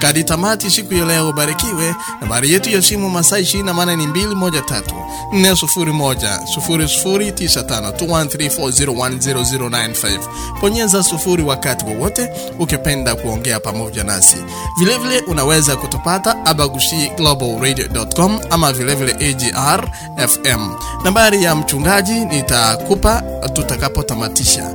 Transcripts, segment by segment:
Kadi tamati siku ya leo, barikiwe. Nambari yetu ya simu masaa 28 ni 213 401 0095 213401095. Bonyeza sufuri wakati wowote ukipenda kuongea pamoja nasi. Vilevile vile unaweza kutupata abagushi globalradio.com ama vilevile vile AGR FM. Nambari ya mchungaji nitakupa tutakapotamatisha.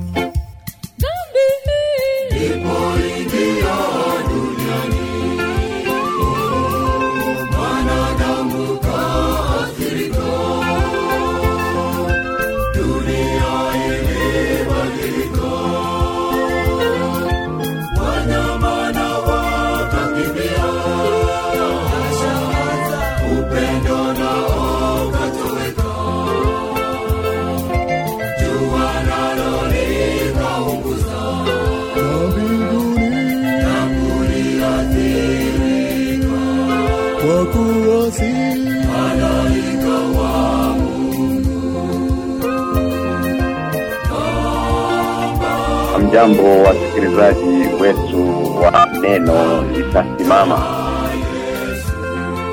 Mjambo wasikilizaji wetu wa neno litasimama.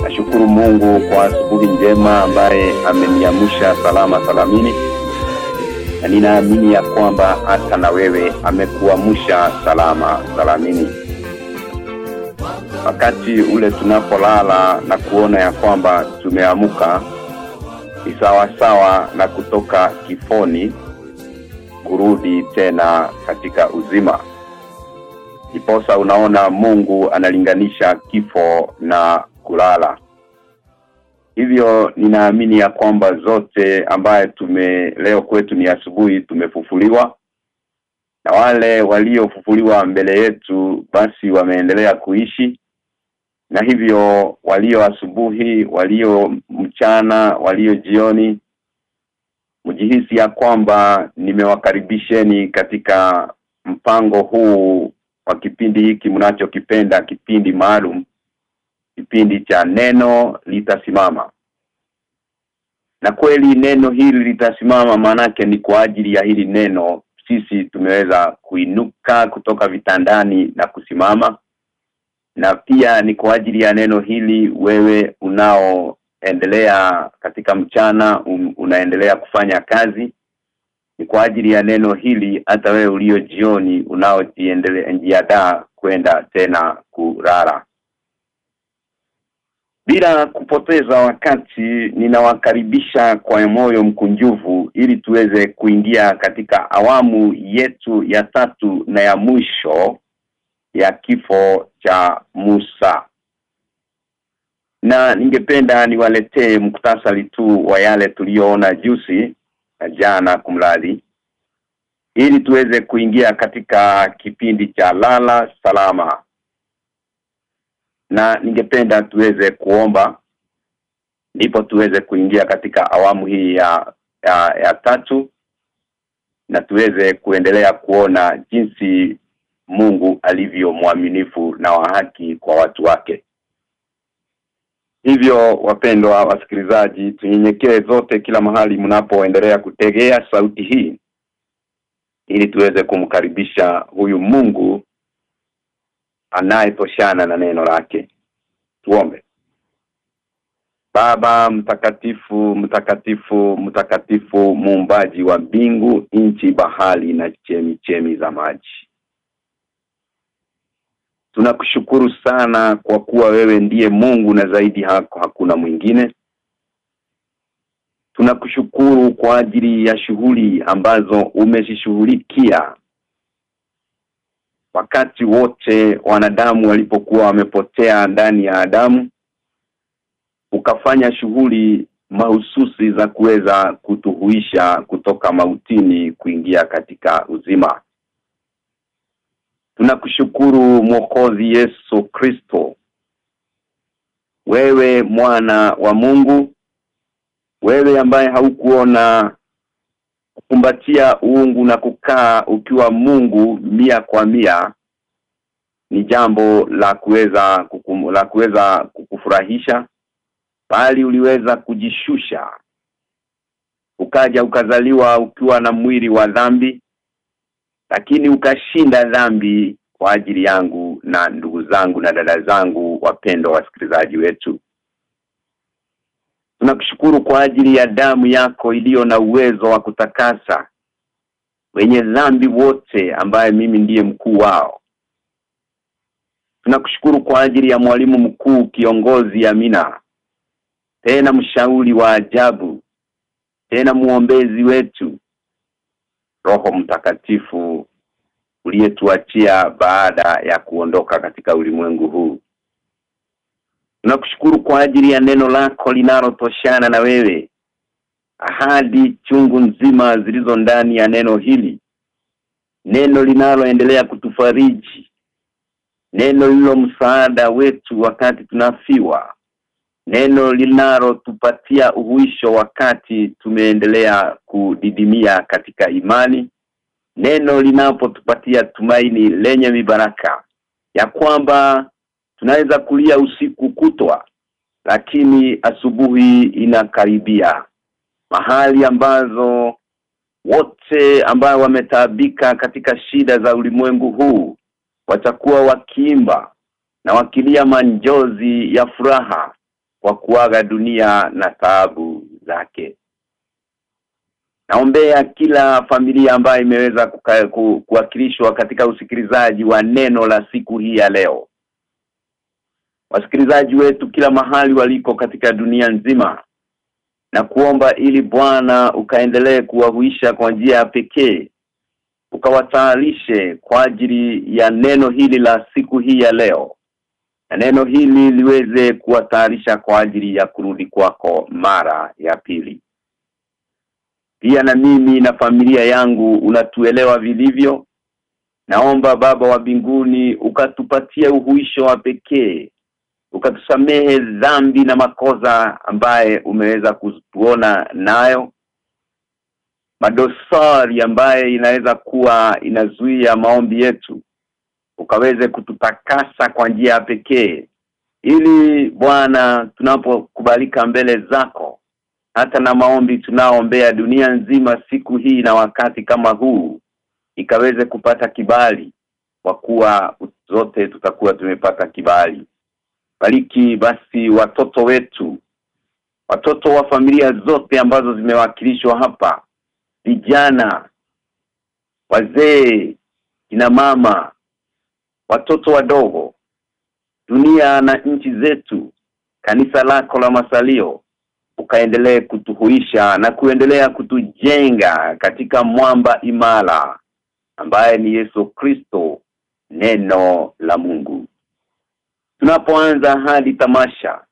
Nashukuru Mungu kwa asubuhi njema ambaye ameniamusha salama salamini, na ninaamini ya kwamba hata na wewe amekuamusha salama salamini. Wakati ule tunapolala na kuona ya kwamba tumeamuka ni sawa sawa na kutoka kifoni kurudi tena katika uzima. Ndiposa unaona Mungu analinganisha kifo na kulala. Hivyo ninaamini ya kwamba zote ambaye tume leo kwetu ni asubuhi tumefufuliwa na wale waliofufuliwa mbele yetu basi wameendelea kuishi na hivyo walio asubuhi walio mchana walio jioni mjihisi ya kwamba nimewakaribisheni katika mpango huu wa kipindi hiki mnachokipenda kipindi maalum kipindi cha neno litasimama. Na kweli neno hili litasimama maanake ni kwa ajili ya hili neno. Sisi tumeweza kuinuka kutoka vitandani na kusimama. Na pia ni kwa ajili ya neno hili wewe unaoendelea katika mchana un, unaendelea kufanya kazi ni kwa ajili ya neno hili hata wewe ulio jioni unaojiandaa kwenda tena kulala bila kupoteza wakati ninawakaribisha kwa moyo mkunjufu ili tuweze kuingia katika awamu yetu ya tatu na ya mwisho ya kifo cha Musa. Na ningependa niwaletee muktasari tu wa yale tuliyoona juzi na jana kumradi ili tuweze kuingia katika kipindi cha lala salama. Na ningependa tuweze kuomba ndipo tuweze kuingia katika awamu hii ya ya, ya tatu na tuweze kuendelea kuona jinsi Mungu alivyo mwaminifu na wa haki kwa watu wake. Hivyo wapendwa wasikilizaji tunyenyekee zote kila mahali mnapoendelea kutegea sauti hii ili tuweze kumkaribisha huyu Mungu anayetoshana na neno lake. Tuombe. Baba mtakatifu mtakatifu mtakatifu muumbaji wa mbingu nchi bahari na chemichemi chemi za maji Tunakushukuru sana kwa kuwa wewe ndiye Mungu na zaidi hako hakuna mwingine. Tunakushukuru kwa ajili ya shughuli ambazo umezishughulikia wakati wote wanadamu walipokuwa wamepotea ndani ya Adamu ukafanya shughuli mahususi za kuweza kutuhuisha kutoka mautini kuingia katika uzima tunakushukuru mwokozi Yesu Kristo. Wewe mwana wa Mungu wewe ambaye haukuona kukumbatia uungu na kukaa ukiwa Mungu mia kwa mia ni jambo la kuweza la kuweza kukufurahisha bali uliweza kujishusha. Ukaja ukazaliwa ukiwa na mwili wa dhambi lakini ukashinda dhambi kwa ajili yangu na ndugu zangu na dada zangu wapendwa wasikilizaji wetu. Tunakushukuru kwa ajili ya damu yako iliyo na uwezo wa kutakasa wenye dhambi wote ambaye mimi ndiye mkuu wao. Tunakushukuru kwa ajili ya mwalimu mkuu kiongozi Amina. Tena mshauri wa ajabu. Tena muombezi wetu Roho Mtakatifu uliyetuachia baada ya kuondoka katika ulimwengu huu. Tunakushukuru kwa ajili ya neno lako linalotoshana na wewe ahadi chungu nzima zilizo ndani ya neno hili. Neno linaloendelea kutufariji neno lilo msaada wetu wakati tunafiwa neno linalotupatia uhuisho wakati tumeendelea kudidimia katika imani. Neno linapotupatia tumaini lenye mibaraka. Ya kwamba tunaweza kulia usiku kutwa lakini asubuhi inakaribia. Mahali ambazo wote ambao wametaabika katika shida za ulimwengu huu watakuwa wakiimba na wakilia manjozi ya furaha kwa kuaga dunia na taabu zake Naombea kila familia ambayo imeweza ku, kuwakilishwa katika usikilizaji wa neno la siku hii ya leo. Wasikilizaji wetu kila mahali waliko katika dunia nzima na kuomba ili Bwana ukaendelee kuwahuisha kwa njia ya pekee ukawatayarishe kwa ajili ya neno hili la siku hii ya leo na neno hili liweze kuwatayarisha kwa ajili ya kurudi kwako mara ya pili. Pia na mimi na familia yangu unatuelewa vilivyo. Naomba baba wa binguni ukatupatie uhuisho wa pekee. Ukatusamehe dhambi na makosa ambaye umeweza kutuona nayo. Madosari ambaye inaweza kuwa inazuia maombi yetu ukaweze kututakasa kwa njia ya pekee. Ili Bwana tunapokubalika mbele zako hata na maombi tunaoombea dunia nzima siku hii na wakati kama huu ikaweze kupata kibali kwa kuwa zote tutakuwa tumepata kibali. Bariki basi watoto wetu watoto wa familia zote ambazo zimewakilishwa hapa vijana wazee kina mama watoto wadogo dunia na nchi zetu kanisa lako la masalio ukaendelee kutuhuisha na kuendelea kutujenga katika mwamba imara ambaye ni Yesu Kristo neno la Mungu. Tunapoanza hadi tamasha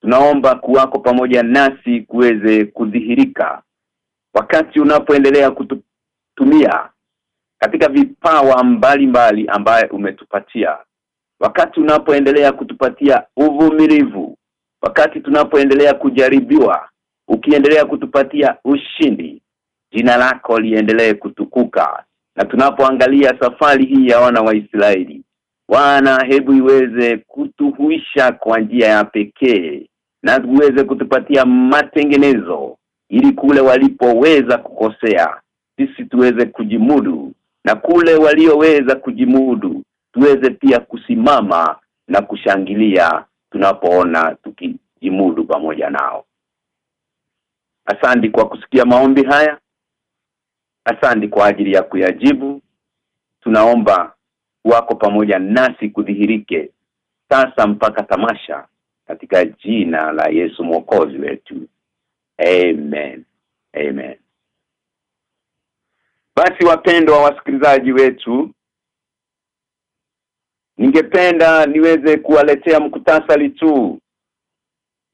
tunaomba kuwako pamoja nasi kuweze kudhihirika. Wakati unapoendelea kutumia katika vipawa mbalimbali ambaye umetupatia. Wakati unapoendelea kutupatia uvumilivu wakati tunapoendelea kujaribiwa ukiendelea kutupatia ushindi jina lako liendelee kutukuka. Na tunapoangalia safari hii ya wana wa Israeli wana hebu iweze kutuhuisha kwa njia ya pekee na uweze kutupatia matengenezo ili kule walipoweza kukosea sisi tuweze kujimudu na kule walioweza kujimudu tuweze pia kusimama na kushangilia tunapoona tukijimudu pamoja nao. Asandi kwa kusikia maombi haya. Asandi kwa ajili ya kuyajibu. Tunaomba wako pamoja nasi kudhihirike sasa mpaka tamasha katika jina la Yesu mwokozi wetu. Amen. Amen basi wapendwa wasikilizaji wetu ningependa niweze kuwaletea mkutasari tu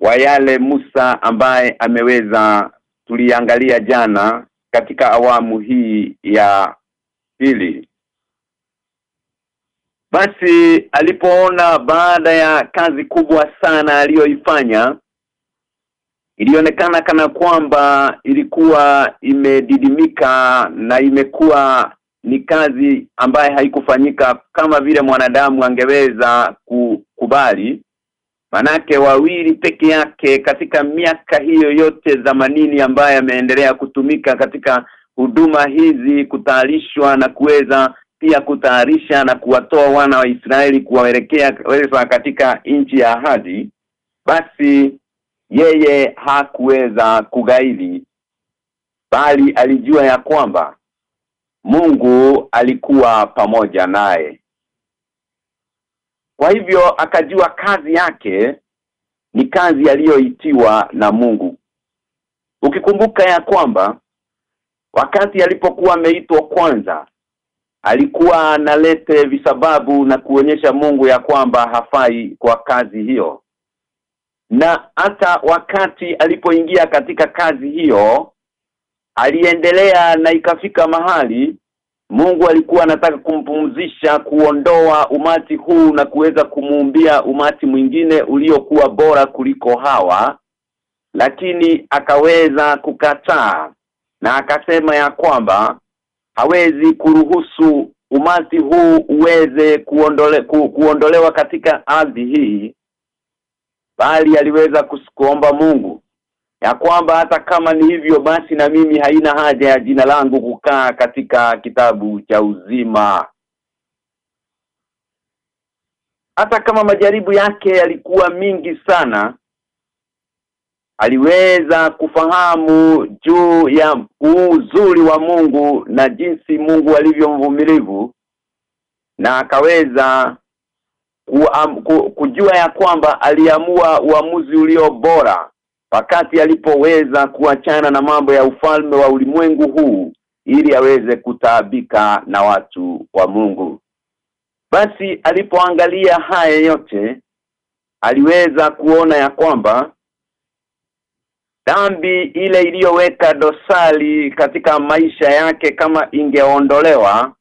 wa yale Musa ambaye ameweza tuliangalia jana katika awamu hii ya pili. Basi alipoona baada ya kazi kubwa sana aliyoifanya ilionekana kana kwamba ilikuwa imedidimika na imekuwa ni kazi ambaye haikufanyika kama vile mwanadamu angeweza kukubali manake wawili peke yake katika miaka hiyo yote zamanini ambaye ameendelea kutumika katika huduma hizi kutayarishwa na kuweza pia kutayarisha na kuwatoa wana wa Israeli kuwaelekea katika nchi ya ahadi basi yeye hakuweza kugaili bali alijua ya kwamba Mungu alikuwa pamoja naye. Kwa hivyo akajua kazi yake ni kazi aliyoitiwa na Mungu. Ukikumbuka ya kwamba wakati alipokuwa ameitwa kwanza alikuwa analete visababu na kuonyesha Mungu ya kwamba hafai kwa kazi hiyo na hata wakati alipoingia katika kazi hiyo aliendelea na ikafika mahali Mungu alikuwa anataka kumpumzisha kuondoa umati huu na kuweza kumuumbia umati mwingine uliokuwa bora kuliko hawa lakini akaweza kukataa na akasema ya kwamba hawezi kuruhusu umati huu uweze kuondole, ku, kuondolewa katika ardhi hii bali aliweza kuomba Mungu ya kwamba hata kama ni hivyo basi na mimi haina haja ya jina langu kukaa katika kitabu cha uzima. Hata kama majaribu yake yalikuwa mingi sana aliweza kufahamu juu ya uzuri wa Mungu na jinsi Mungu alivyomvumilivu na akaweza um, ku, kujua ya kwamba aliamua uamuzi ulio bora wakati alipoweza kuachana na mambo ya ufalme wa ulimwengu huu ili aweze kutaabika na watu wa Mungu. Basi alipoangalia haya yote aliweza kuona ya kwamba dhambi ile iliyoweka dosari katika maisha yake kama ingeondolewa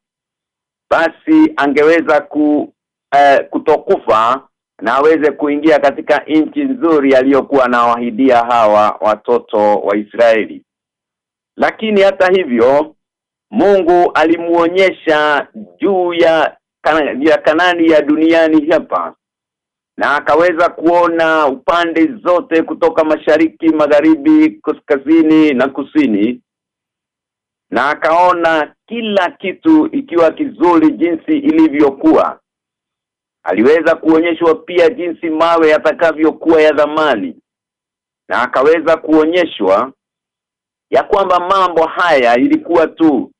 basi angeweza ku eh, kutokufa na aweze kuingia katika nchi nzuri aliyokuwa anawahidia hawa watoto wa Israeli. Lakini hata hivyo Mungu alimuonyesha juu ya ya Kanani ya duniani hapa na akaweza kuona upande zote kutoka mashariki magharibi kaskazini na kusini na akaona kila kitu ikiwa kizuri jinsi ilivyokuwa aliweza kuonyeshwa pia jinsi mawe yatakavyokuwa ya dhamani na akaweza kuonyeshwa ya kwamba mambo haya ilikuwa tu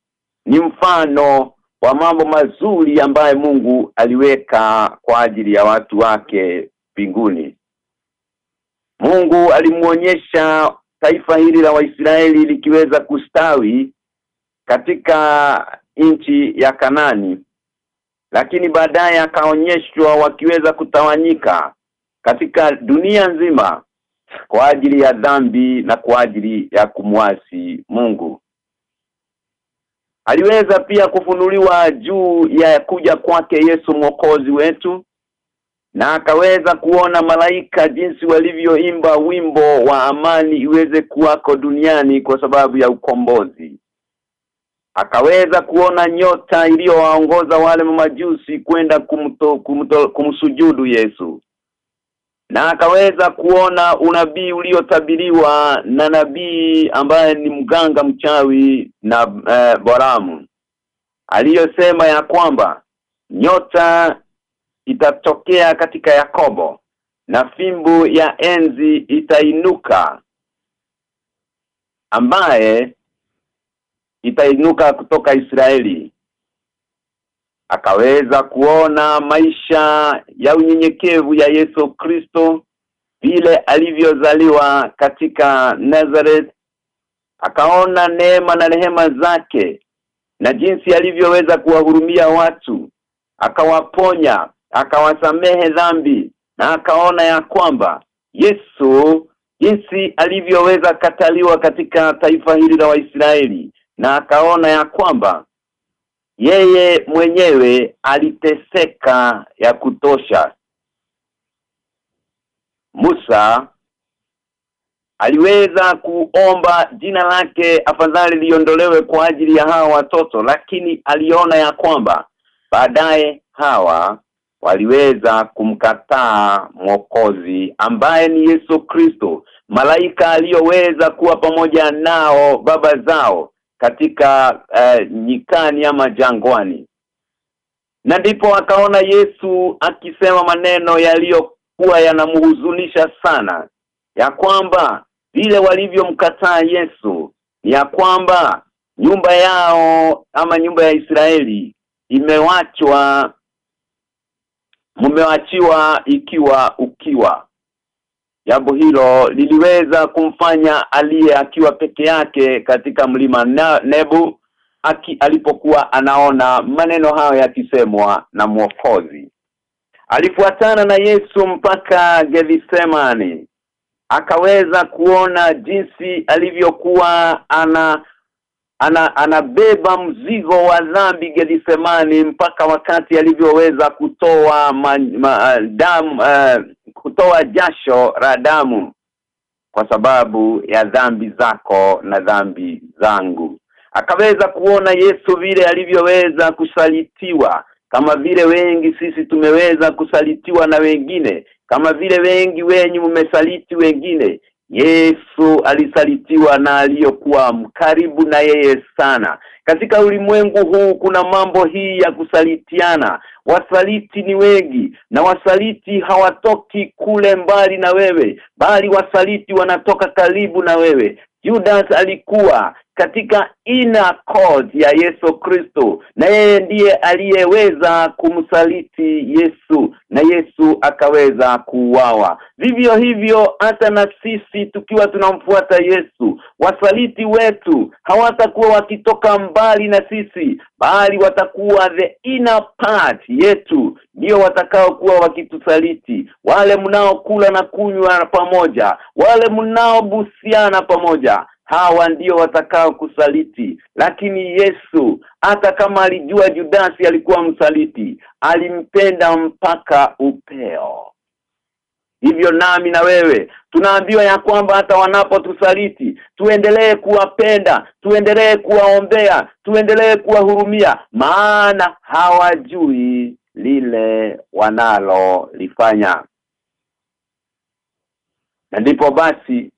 ni mfano wa mambo mazuri ambaye Mungu aliweka kwa ajili ya watu wake binguni Mungu alimuonyesha taifa hili la Waisraeli likiweza kustawi katika nchi ya Kanani lakini baadaye akaonyeshwa wakiweza kutawanyika katika dunia nzima kwa ajili ya dhambi na kwa ajili ya kumwasi Mungu. Aliweza pia kufunuliwa juu ya kuja kwake Yesu mwokozi wetu na akaweza kuona malaika jinsi walivyoimba wimbo wa amani iweze kuwako duniani kwa sababu ya ukombozi akaweza kuona nyota iliyowaongoza wale majusi kwenda kumto, kumto, kumsujudu Yesu. Na akaweza kuona unabii uliotabiriwa na nabii ambaye ni mganga mchawi na eh, Boramu. Aliyosema ya kwamba nyota itatokea katika Yakobo na fimbo ya enzi itainuka ambaye itainuka kutoka Israeli. Akaweza kuona maisha ya unyenyekevu ya Yesu Kristo vile alivyozaliwa katika Nazareth. Akaona neema na rehema zake na jinsi alivyoweza kuwahurumia watu. Akawaponya akawasamehe dhambi na akaona ya kwamba Yesu jinsi alivyoweza kataliwa katika taifa hili la Waisraeli na akaona ya kwamba yeye mwenyewe aliteseka ya kutosha. Musa aliweza kuomba jina lake afadhali liondolewe kwa ajili ya hawa watoto lakini aliona ya kwamba baadaye hawa waliweza kumkataa mwokozi ambaye ni Yesu Kristo malaika aliyoweza kuwa pamoja nao baba zao katika uh, nyikani ama jangwani. Na ndipo akaona Yesu akisema maneno yaliyokuwa yanamhuzunisha sana ya kwamba vile walivyomkataa Yesu ya kwamba nyumba yao ama nyumba ya Israeli imewachwa mumewachiwa ikiwa ukiwa jambo hilo liliweza kumfanya aliye akiwa peke yake katika mlima na, Nebu aki, alipokuwa anaona maneno hayo yakisemwa na mwokozi. Alifuatana na Yesu mpaka Gethsemane akaweza kuona jinsi alivyokuwa ana ana anabeba mzigo wa dhambi Gethsemane mpaka wakati alivyoweza kutoa ma, ma, damu uh, kutoa jasho la damu kwa sababu ya dhambi zako na dhambi zangu. Akaweza kuona Yesu vile alivyoweza kusalitiwa kama vile wengi sisi tumeweza kusalitiwa na wengine kama vile wengi wenyu mmesaliti wengine Yesu alisalitiwa na aliyokuwa mkaribu na yeye sana. Katika ulimwengu huu kuna mambo hii ya kusalitiana. Wasaliti ni wengi na wasaliti hawatoki kule mbali na wewe bali wasaliti wanatoka karibu na wewe. Judas alikuwa katika ina court ya Yesu Kristo. Na yeye ndiye aliyeweza kumsaliti Yesu na Yesu akaweza kuuawa. Vivyo hivyo hata na sisi tukiwa tunamfuata Yesu wasaliti wetu hawatakuwa wakitoka mbali na sisi bali watakuwa the inner part yetu ndio watakao kuwa wakitusaliti. Wale mnaokula na kunywa pamoja wale mnaobusiana pamoja hawa ndio watakao kusaliti. Lakini Yesu hata kama alijua Judasi alikuwa msaliti alimpenda mpaka upeo. Hivyo nami na wewe tunaambiwa ya kwamba hata wanapotusaliti tuendelee kuwapenda tuendelee kuwaombea tuendelee kuwahurumia maana hawajui lile wanalolifanya. Na ndipo basi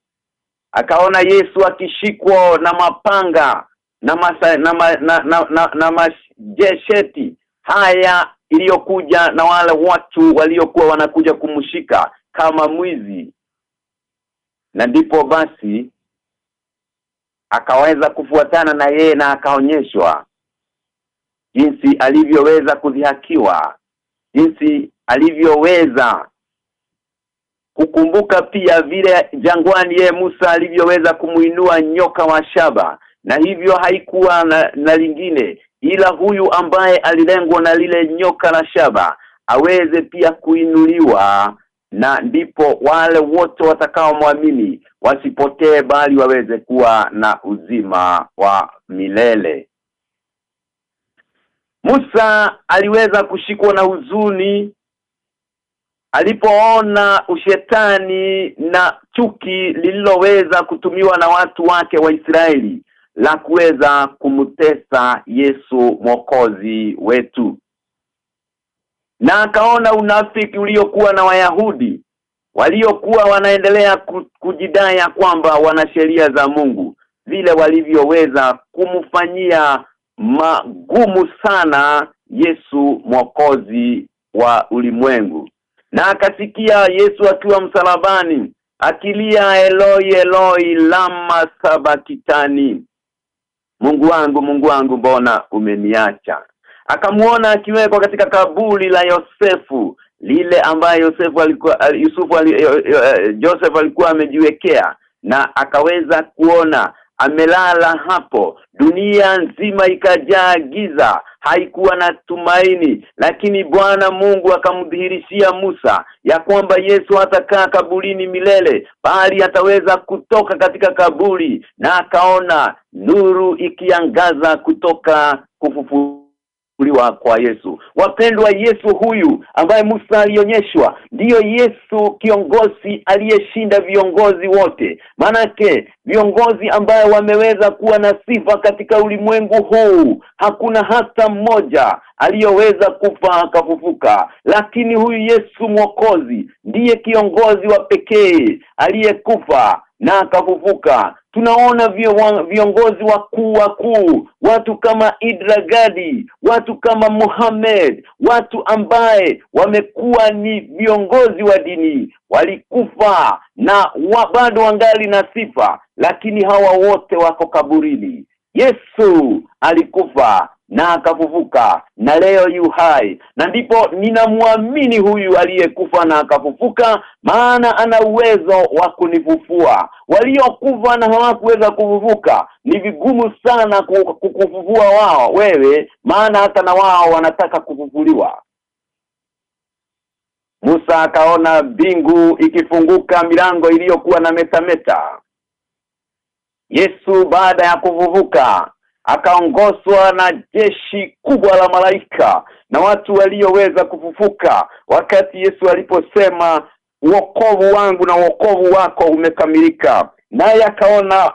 akaona Yesu akishikwa na mapanga na masa, na, ma, na, na, na, na majesheti haya iliyokuja na wale watu waliokuwa wanakuja kumshika kama mwizi. Na ndipo basi akaweza kufuatana na yeye na akaonyeshwa jinsi alivyoweza kudhihakiwa jinsi alivyoweza kukumbuka pia vile jangwani ye Musa alivyoweza kumuinua nyoka wa shaba na hivyo haikuwa na, na lingine ila huyu ambaye alilengwa na lile nyoka la shaba aweze pia kuinuliwa na ndipo wale wote watakaomwamini wasipotee bali waweze kuwa na uzima wa milele. Musa aliweza kushikwa na huzuni alipoona ushetani na chuki lililoweza kutumiwa na watu wake wa Israeli la kuweza kumtesa Yesu mwokozi wetu. Na akaona unafiki uliokuwa na Wayahudi waliokuwa wanaendelea kujidai kwamba wana sheria za Mungu vile walivyoweza kumfanyia magumu sana Yesu mwokozi wa ulimwengu na akasikia Yesu akiwa msalabani akilia Eloi Eloi lama sabakitani Mungu wangu Mungu wangu mbona umeniacha? Akamuona akiwekwa katika kabuli la Yosefu lile ambaye Yosefu alikuwa Yusufu alikuwa, Joseph alikuwa amejiwekea na akaweza kuona amelala hapo. Dunia nzima ikajaa giza. Haikuwa na tumaini. Lakini Bwana Mungu akamdhihirishia Musa ya kwamba Yesu atakaa kaburini milele bali ataweza kutoka katika kaburi na akaona nuru ikiangaza kutoka kufufu kufufuliwa kwa Yesu. Wapendwa Yesu huyu ambaye Musa alionyeshwa ndiyo Yesu kiongozi aliyeshinda viongozi wote. Manake viongozi ambaye wameweza kuwa na sifa katika ulimwengu huu hakuna hata mmoja aliyoweza kufa akafufuka. Lakini huyu Yesu mwokozi ndiye kiongozi wa pekee aliyekufa na akafufuka tunaona viongozi wakuu wakuu watu kama Idragadi watu kama Muhammad watu ambaye wamekuwa ni viongozi wa dini walikufa na wa, bado wangali na sifa lakini hawa wote wako kaburini. Yesu alikufa na akafufuka na leo yu hai na ndipo ninamwamini huyu aliyekufa na akafufuka maana ana uwezo wa kunifufua. Waliokufa na hawakuweza kufufuka ni vigumu sana kukufufua wao wewe maana hata na wao wanataka kufufuliwa. Musa akaona bingu ikifunguka milango iliyokuwa na metameta. Yesu baada ya kuvuvuka akaongozwa na jeshi kubwa la malaika na watu walioweza kufufuka. Wakati Yesu aliposema wokovu wangu na wokovu wako umekamilika naye akaona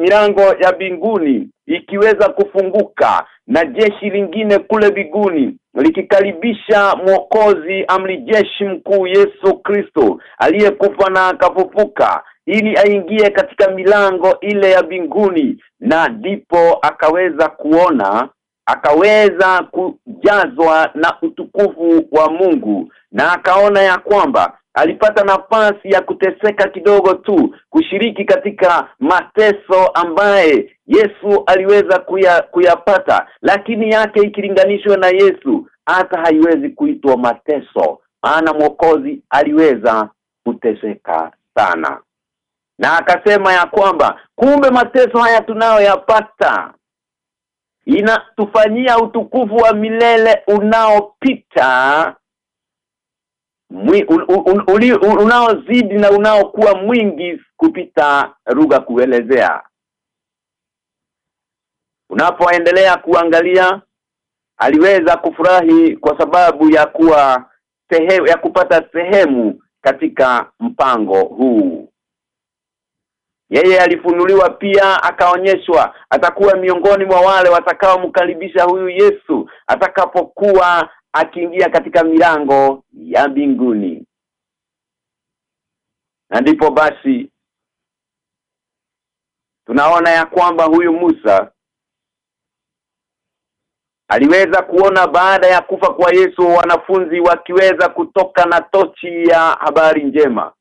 milango ya binguni ikiweza kufunguka na jeshi lingine kule biguni likikaribisha mwokozi amri jeshi mkuu Yesu Kristo aliyekufa na akafufuka ili aingie katika milango ile ya binguni na ndipo akaweza kuona akaweza kujazwa na utukufu wa Mungu na akaona ya kwamba alipata nafasi ya kuteseka kidogo tu kushiriki katika mateso ambaye Yesu aliweza kuya, kuyapata lakini yake ikilinganishwa na Yesu hata haiwezi kuitwa mateso maana mwokozi aliweza kuteseka sana na akasema ya kwamba kumbe mateso haya tunayoyapata inatufanyia utukufu wa milele unaopita unaozidi na unaokuwa mwingi kupita lugha kuelezea. Unapoendelea kuangalia aliweza kufurahi kwa sababu ya kuwa sehemu ya kupata sehemu katika mpango huu yeye alifunuliwa pia akaonyeshwa atakuwa miongoni mwa wale watakaomkaribisha huyu Yesu atakapokuwa akiingia katika milango ya mbinguni. Na ndipo basi tunaona ya kwamba huyu Musa aliweza kuona baada ya kufa kwa Yesu wanafunzi wakiweza kutoka na tochi ya habari njema.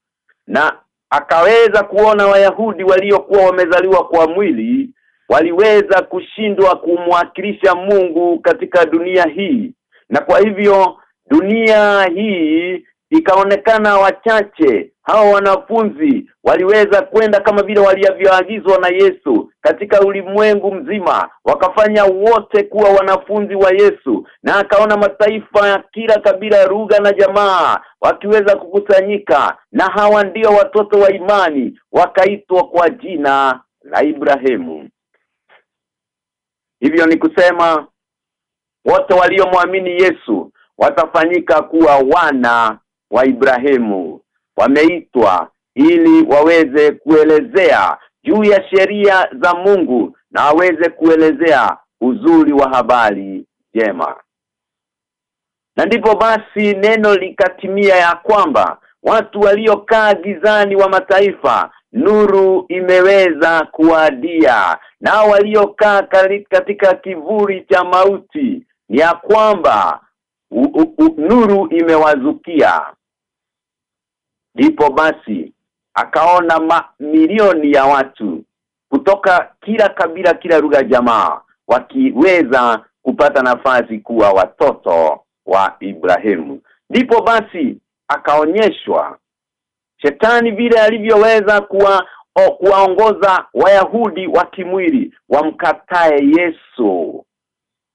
Na akaweza kuona wayahudi waliokuwa wamezaliwa kwa mwili waliweza kushindwa kumwakilisha Mungu katika dunia hii. Na kwa hivyo dunia hii ikaonekana wachache hao wanafunzi waliweza kwenda kama vile walivyoagizwa na Yesu katika ulimwengu mzima wakafanya wote kuwa wanafunzi wa Yesu. Na akaona mataifa ya kila kabila lugha na jamaa wakiweza kukusanyika na hawa ndio watoto wa imani wakaitwa kwa jina la Ibrahimu. Hivyo ni kusema wote waliomwamini Yesu watafanyika kuwa wana wa Ibrahimu wameitwa ili waweze kuelezea juu ya sheria za Mungu na waweze kuelezea uzuri wa habari jema na ndipo basi neno likatimia ya kwamba watu waliokaa gizani wa mataifa nuru imeweza kuadia na waliokaa katika kivuli cha mauti ni ya kwamba u, u, u, nuru imewazukia ndipo basi akaona mamilioni ya watu kutoka kila kabila kila lugha jamaa wakiweza kupata nafasi kuwa watoto wa Ibrahimu. Ndipo basi akaonyeshwa shetani vile alivyoweza kuwa o, kuwaongoza wayahudi wa kimwili wamkatae Yesu.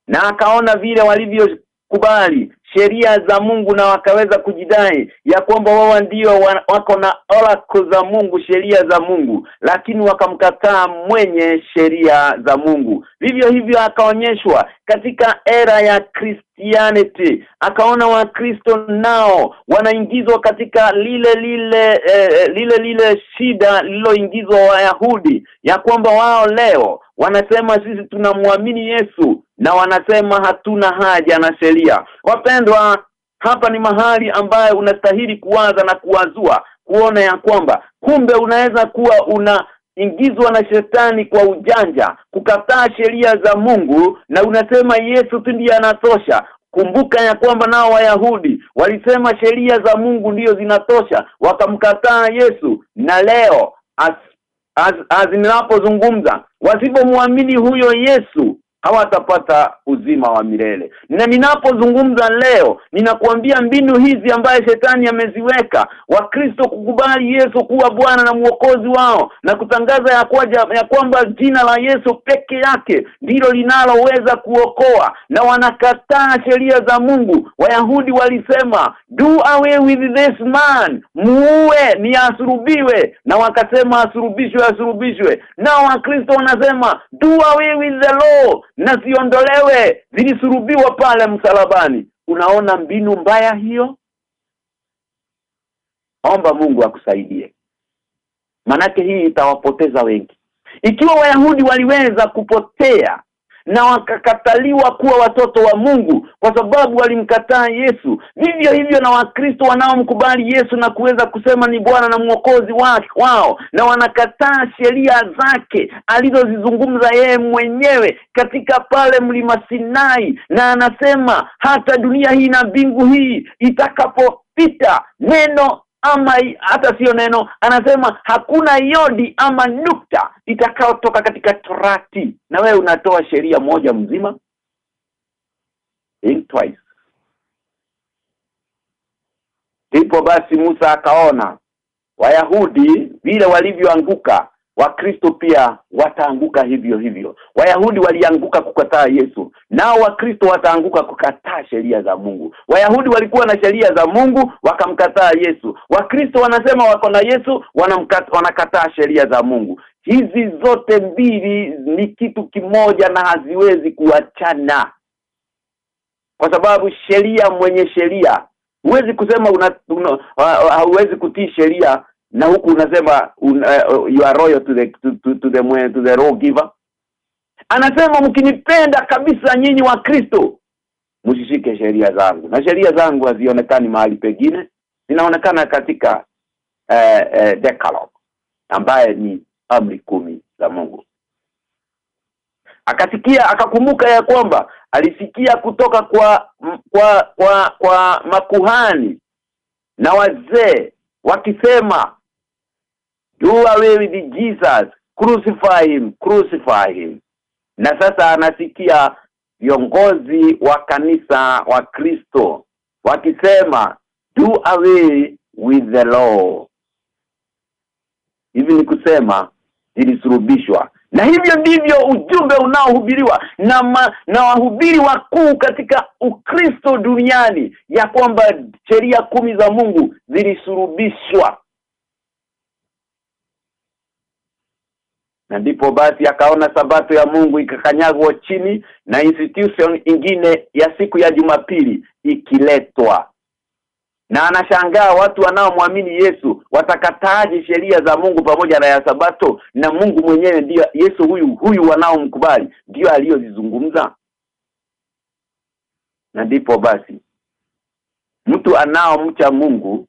Na akaona vile walivyo kubali sheria za Mungu na wakaweza kujidai ya kwamba wao ndio wako na oracle za Mungu sheria za Mungu lakini wakamkataa mwenye sheria za Mungu. Vivyo hivyo akaonyeshwa katika era ya Christianity. Akaona wakristo nao wanaingizwa katika lile lile eh, lile lile shida lililoingizwa Wayahudi ya kwamba wao leo wanasema sisi tunamwamini Yesu na wanasema hatuna haja na sheria. Wapendwa hapa ni mahali ambaye unastahili kuwaza na kuwazua kuona ya kwamba kumbe unaweza kuwa una ingizwa na shetani kwa ujanja kukataa sheria za Mungu na unasema Yesu tu ndiye anatosha. Kumbuka ya kwamba nao wayahudi walisema sheria za Mungu ndiyo zinatosha wakamkataa Yesu. Na leo as, as, as ninapozungumza wasipomwamini huyo Yesu hawatapata uzima wa milele. Na ninapozungumza leo ninakuambia mbinu hizi ambaye shetani ameziweka wakristo kukubali Yesu kuwa bwana na mwokozi wao na kutangaza ya, kwa, ya kwamba jina la Yesu peke yake ndilo linaloweza kuokoa. Na wanakataa sheria za Mungu. Wayahudi walisema do away with this man muue ni asurubiwe. Na wakasema asurubishwe asurubishwe. Nao wakristo wanasema do away with the law na ziondolewe zilisurubiwa pale msalabani. Unaona mbinu mbaya hiyo? Omba Mungu akusaidie. Manake hii itawapoteza wengi. Ikiwa wayahudi waliweza kupotea na wakakataliwa kuwa watoto wa Mungu kwa sababu walimkataa Yesu. Vivyo hivyo na wakristo wanaomkubali Yesu na kuweza kusema ni Bwana na mwokozi wao na wanakataa sheria zake alizozizungumza yeye mwenyewe katika pale mlima Sinai na anasema hata dunia hii na mbingu hii itakapopita neno ama hata sio neno anasema hakuna yodi ama nukta itakayotoka katika torati. Na wewe unatoa sheria moja mzima? Think twice. Ndipo basi Musa akaona Wayahudi vile walivyoanguka Wakristo pia wataanguka hivyo hivyo. Wayahudi walianguka kukataa Yesu, nao Wakristo wataanguka kukataa sheria za Mungu. Wayahudi walikuwa na sheria za Mungu wakamkataa Yesu. Wakristo wanasema wako na Yesu wanakataa sheria za Mungu. Hizi zote mbili ni kitu kimoja na haziwezi kuachana. Kwa sababu sheria mwenye sheria huwezi kusema una, una hauwezi kutii sheria na huku unasema un, uh, you are royal to the to, to, to the to the law giver. Anasema mkinipenda kabisa nyinyi wa Kristo. Msishike sheria zangu. Na sheria zangu hazionekani mahali pengine. Zinaonekana katika uh, uh, decalogue ambaye ni amri kumi za Mungu. Akasikia akakumbuka ya kwamba alisikia kutoka kwa kwa kwa kwa makuhani na wazee wakisema do away with Jesus. Crucify him crucify him. Na sasa anasikia viongozi wa kanisa wa Kristo wakisema do away with the law. Hivi ni kusema zilisurubishwa na hivyo ndivyo ujumbe unaohubiriwa na ma, na wahubiri wakuu katika Ukristo duniani ya kwamba sheria kumi za Mungu zilisurubishwa na ndipo basi akaona sabato ya Mungu ikakanyagwa chini na institution ingine ya siku ya Jumapili ikiletwa. Na anashangaa watu wanaomwamini Yesu watakataaje sheria za Mungu pamoja na ya sabato? Na Mungu mwenyewe ndiyo Yesu huyu huyu wanaomkubali ndiyo aliyozizungumza? Na ndipo basi mtu anaomcha Mungu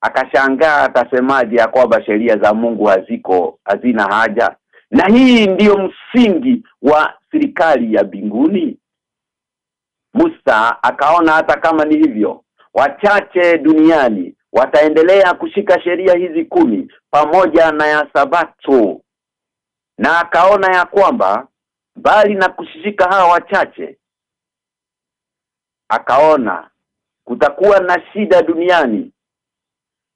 akashangaa atasemaje ya kwamba sheria za Mungu haziko hazina haja? Na hii ndiyo msingi wa serikali ya binguni Musa akaona hata kama ni hivyo wachache duniani wataendelea kushika sheria hizi kumi pamoja na ya sabato. Na akaona ya kwamba bali na kushika hawa wachache akaona kutakuwa na shida duniani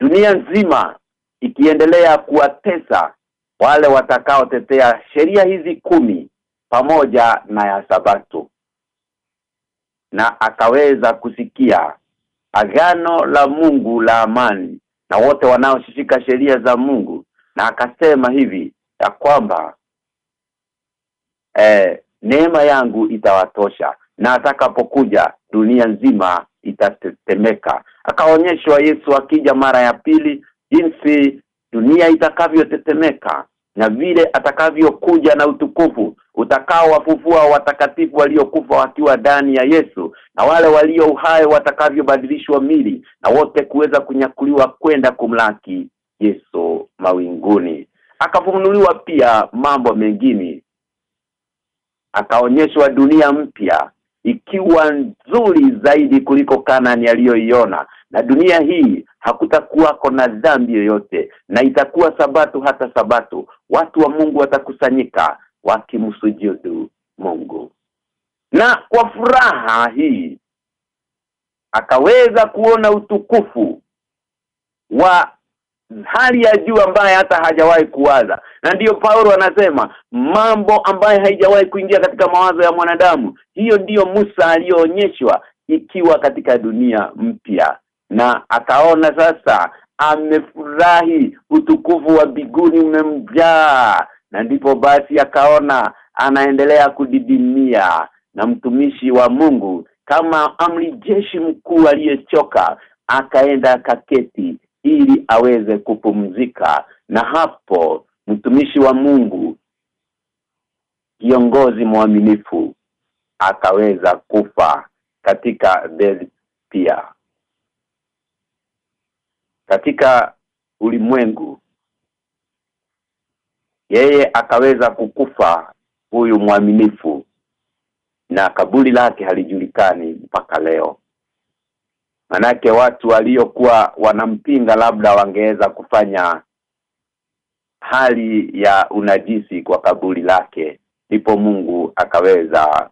dunia nzima ikiendelea kuwatesa wale watakaotetea sheria hizi kumi pamoja na ya sabato. Na akaweza kusikia agano la Mungu la amani na wote wanaoshika sheria za Mungu na akasema hivi ya kwamba eh, neema yangu itawatosha na atakapokuja dunia nzima itatetemeka. Akaonyeshwa Yesu akija mara ya pili jinsi dunia itakavyotetemeka na vile atakavyokuja na utukufu utakao wafufua watakatifu waliokufa wakiwa ndani ya Yesu na wale walio uhai watakavyobadilishwa mili na wote kuweza kunyakuliwa kwenda kumlaki Yesu mawinguni. Akafunuliwa pia mambo mengine. Akaonyeshwa dunia mpya ikiwa nzuri zaidi kuliko Kanani aliyoiona. Na dunia hii hakutakuwako na dhambi yoyote na itakuwa sabato hata sabato. Watu wa Mungu watakusanyika wakimsujudu Mungu. Na kwa furaha hii akaweza kuona utukufu wa hali ya juu ambaye hata hajawahi kuwaza. Na ndiyo Paulo anasema mambo ambaye haijawahi kuingia katika mawazo ya mwanadamu hiyo ndiyo Musa aliyoonyeshwa ikiwa katika dunia mpya. Na akaona sasa amefurahi utukufu wa biguni umemjaa. Na ndipo basi akaona anaendelea kudidimia. Na mtumishi wa Mungu kama amri jeshi mkuu aliyechoka akaenda akaketi ili aweze kupumzika. Na hapo mtumishi wa Mungu kiongozi mwaminifu akaweza kufa katika Beth pia katika ulimwengu yeye akaweza kukufa huyu mwaminifu na kaburi lake halijulikani mpaka leo manake watu waliokuwa wanampinga labda wangeweza kufanya hali ya unajisi kwa kaburi lake ndipo Mungu akaweza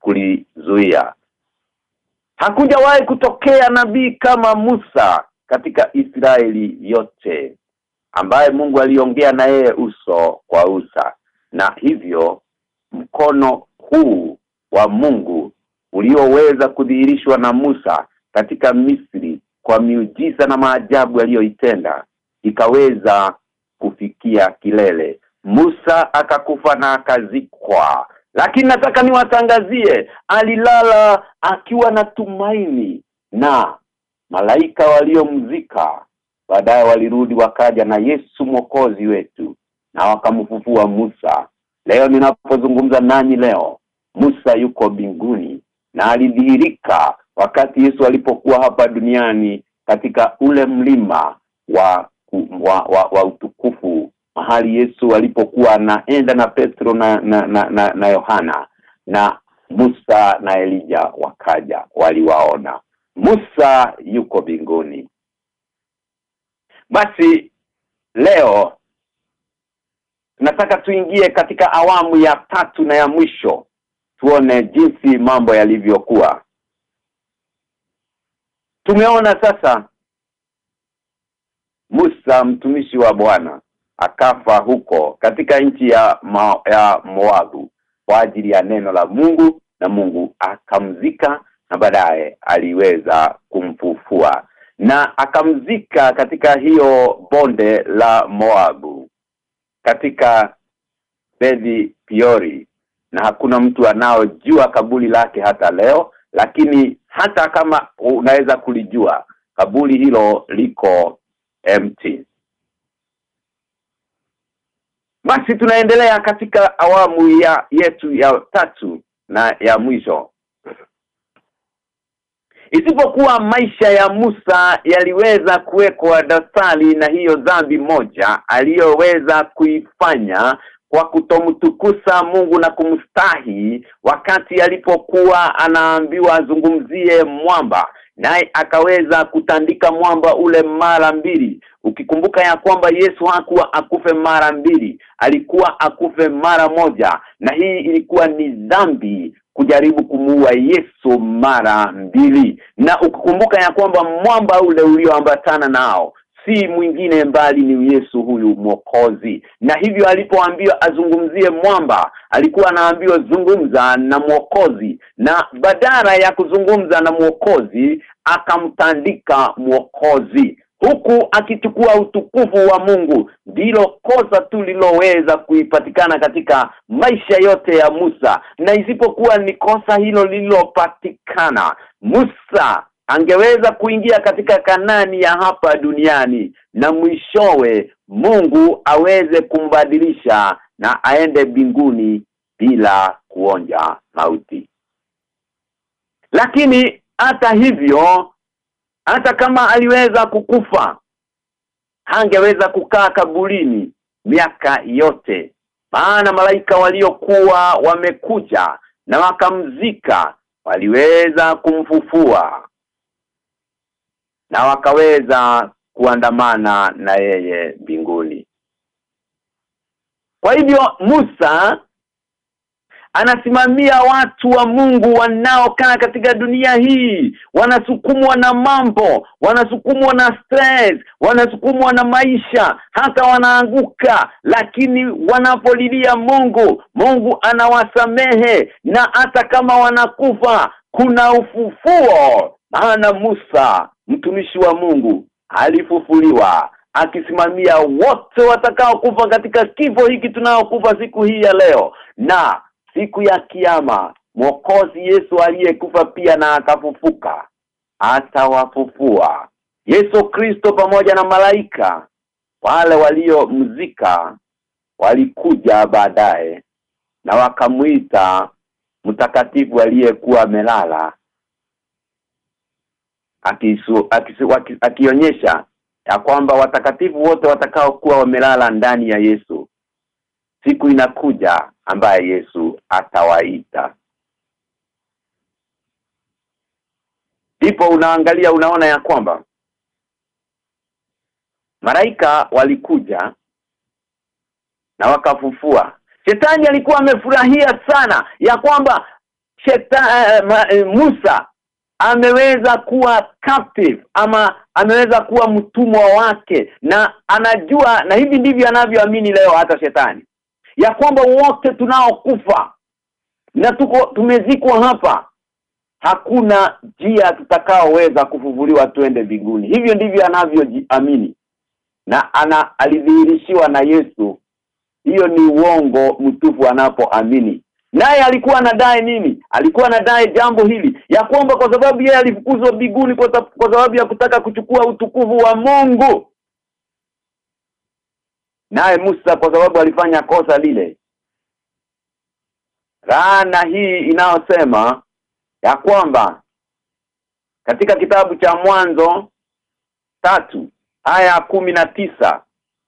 kulizuia. Hakujawahi kutokea nabii kama Musa katika Israeli yote ambaye Mungu aliongea na yeye uso kwa usa na hivyo mkono huu wa Mungu ulioweza kudhihirishwa na Musa katika Misri kwa miujiza na maajabu aliyoitenda ikaweza kufikia kilele. Musa akakufa na akazikwa. Lakini nataka niwatangazie alilala akiwa na tumaini na malaika waliomzika. Baadaye walirudi wakaja na Yesu mwokozi wetu na wakamfufua Musa. Leo ninapozungumza nanyi leo Musa yuko binguni na alidhihirika wakati Yesu alipokuwa hapa duniani katika ule mlima wa wa, wa, wa utukufu mahali Yesu alipokuwa anaenda na Petro na na, na, na, na Yohana na Musa na Elija wakaja waliwaona. Musa yuko binguni basi leo nataka tuingie katika awamu ya tatu na ya mwisho tuone jinsi mambo yalivyokuwa. Tumeona sasa Musa mtumishi wa Bwana akafa huko katika nchi ya ma, ya Moabu kwa ajili ya neno la Mungu na Mungu akamzika na baadaye aliweza kumfufua na akamzika katika hiyo bonde la Moabu katika Bedi Piori na hakuna mtu anaojua kaburi lake hata leo lakini hata kama unaweza kulijua kaburi hilo liko empty. Basi tunaendelea katika awamu ya yetu ya tatu na ya mwisho. Isipokuwa maisha ya Musa yaliweza kuwekwa dasali na hiyo dhambi moja aliyoweza kuifanya kwa kutomtukusa Mungu na kumstahi wakati alipokuwa anaambiwa azungumzie mwamba naye akaweza kutandika mwamba ule mara mbili. Ukikumbuka ya kwamba Yesu hakuwa akufe mara mbili alikuwa akufe mara moja na hii ilikuwa ni dhambi kujaribu kumuua Yesu mara mbili. Na ukikumbuka ya kwamba mwamba ule ulioambatana nao si mwingine mbali ni Yesu huyu mwokozi. Na hivyo alipoambiwa azungumzie mwamba alikuwa anaambiwa zungumza na mwokozi. Na badala ya kuzungumza na mwokozi akamtandika mwokozi. Huku akichukua utukufu wa Mungu ndilo kosa tu liloweza kuipatikana katika maisha yote ya Musa. Na isipokuwa ni kosa hilo lililopatikana Musa angeweza kuingia katika kanani ya hapa duniani na mwishowe Mungu aweze kumbadilisha na aende binguni bila kuonja mauti. Lakini hata hivyo hata kama aliweza kukufa hangeweza kukaa kaburini miaka yote. Maana malaika waliokuwa wamekuja na wakamzika waliweza kumfufua na wakaweza kuandamana na yeye mbinguni. Kwa hivyo Musa anasimamia watu wa Mungu wanaokaa katika dunia hii wanasukumwa na mambo wanasukumwa na stress wanasukumwa na maisha hata wanaanguka lakini wanapolilia Mungu Mungu anawasamehe na hata kama wanakufa kuna ufufuo maana Musa mtumishi wa Mungu alifufuliwa akisimamia wote watakao kufa katika kifo hiki tunayokufa siku hii ya leo. Na siku ya kiyama mwokozi Yesu aliyekufa pia na akafufuka atawafufua. Yesu Kristo pamoja na malaika wale waliomzika walikuja baadaye na wakamuita mtakatifu aliyekuwa amelala akionyesha ya kwamba watakatifu wote watakao kuwa wamelala ndani ya Yesu siku inakuja ambaye Yesu atawaita. Ndipo unaangalia unaona ya kwamba Maraika walikuja na wakafufua. Shetani alikuwa amefurahia sana ya kwamba sheta, uh, Musa ameweza kuwa captive ama ameweza kuwa mtumwa wake na anajua na hivi ndivyo anavyoamini leo hata shetani ya kwamba wote tunaokufa na tuko tumezikwa hapa hakuna njia tutakaoweza kufufuliwa twende mbinguni. Hivyo ndivyo anavyoamini na ana alidhihirishiwa na Yesu. Hiyo ni uongo mtufu anapoamini. Naye alikuwa anadai nini? Alikuwa anadai jambo hili ya kwamba kwa sababu yeye alifukuzwa biguni kwa, kwa sababu ya kutaka kuchukua utukufu wa Mungu. Naye Musa kwa sababu alifanya kosa lile. Rana hii inayosema ya kwamba katika kitabu cha mwanzo tatu aya kumi na tisa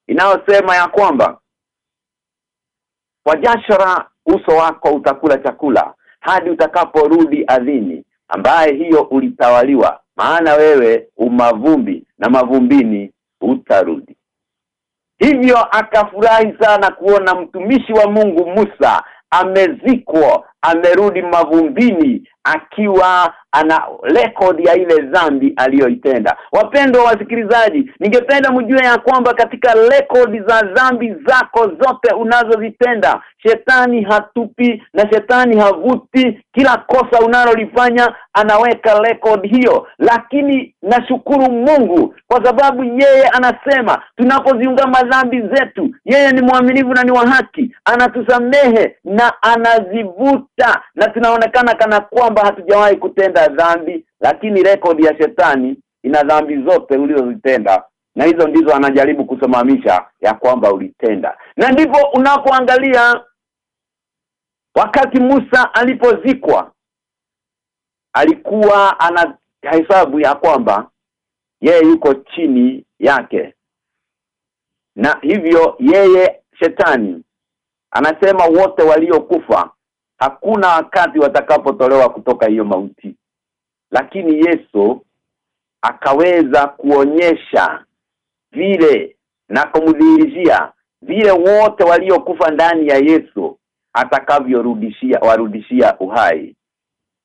inayosema ya kwamba kwa jashara uso wako utakula chakula hadi utakaporudi adhini ambaye hiyo ulitawaliwa. Maana wewe umavumbi na mavumbini utarudi. Hivyo akafurahi sana kuona mtumishi wa Mungu Musa amezikwa amerudi mavumbini akiwa ana rekodi ya ile dhambi aliyoitenda. Wapendwa wasikilizaji ningependa mjue ya kwamba katika rekodi za dhambi zako zote unazozitenda shetani hatupi na shetani havuti. Kila kosa unalolifanya anaweka record hiyo. Lakini nashukuru Mungu kwa sababu yeye anasema tunapoziungama dhambi zetu yeye ni mwaminifu na ni wa haki anatusamehe na anazivuta na tunaonekana kana kwamba hatujawahi kutenda dhambi lakini rekodi ya shetani ina dhambi zote ulizozitenda. Na hizo ndizo anajaribu kusimamisha ya kwamba ulitenda. Na ndipo unapoangalia wakati Musa alipozikwa alikuwa ana hesabu ya kwamba yeye yuko chini yake. Na hivyo yeye shetani anasema wote waliokufa hakuna wakati watakapotolewa kutoka hiyo mauti. Lakini Yesu akaweza kuonyesha vile na kumdhihirishia vile wote waliokufa ndani ya Yesu atakavyorudishia warudishia uhai.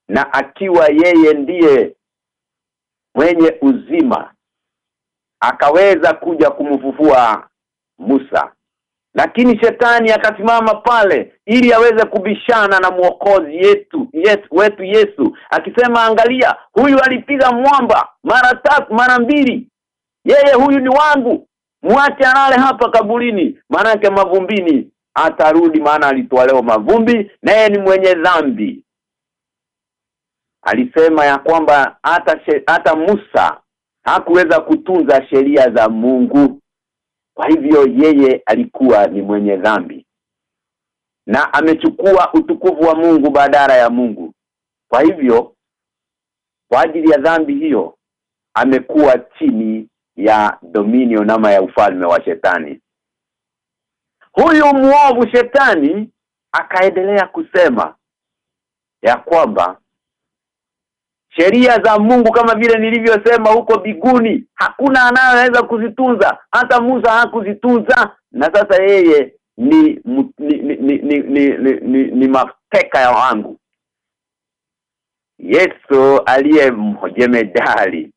Na akiwa yeye ndiye mwenye uzima akaweza kuja kumfufua Musa lakini shetani akasimama pale ili aweze kubishana na mwokozi yetu yetu wetu Yesu akisema angalia huyu alipiga mwamba mara tatu mara mbili. Yeye huyu ni wangu. Mwache alale hapa kabulini maana mavumbini atarudi maana alitolewa mavumbi naye ni mwenye dhambi. Alisema ya kwamba hata hata Musa hakuweza kutunza sheria za Mungu kwa hivyo yeye alikuwa ni mwenye dhambi. Na amechukua utukufu wa Mungu badala ya Mungu. Kwa hivyo kwa ajili ya dhambi hiyo amekuwa chini ya dominion ama ya ufalme wa shetani. Huyu muovu shetani akaendelea kusema ya kwamba sheria za Mungu kama vile nilivyosema huko biguni hakuna anayeweza kuzitunza. Hata Musa hakuzitunza. Na sasa yeye ni ni ni ni, ni, ni, ni, ni, ni mateka ya wangu. Yesu aliye mjemedali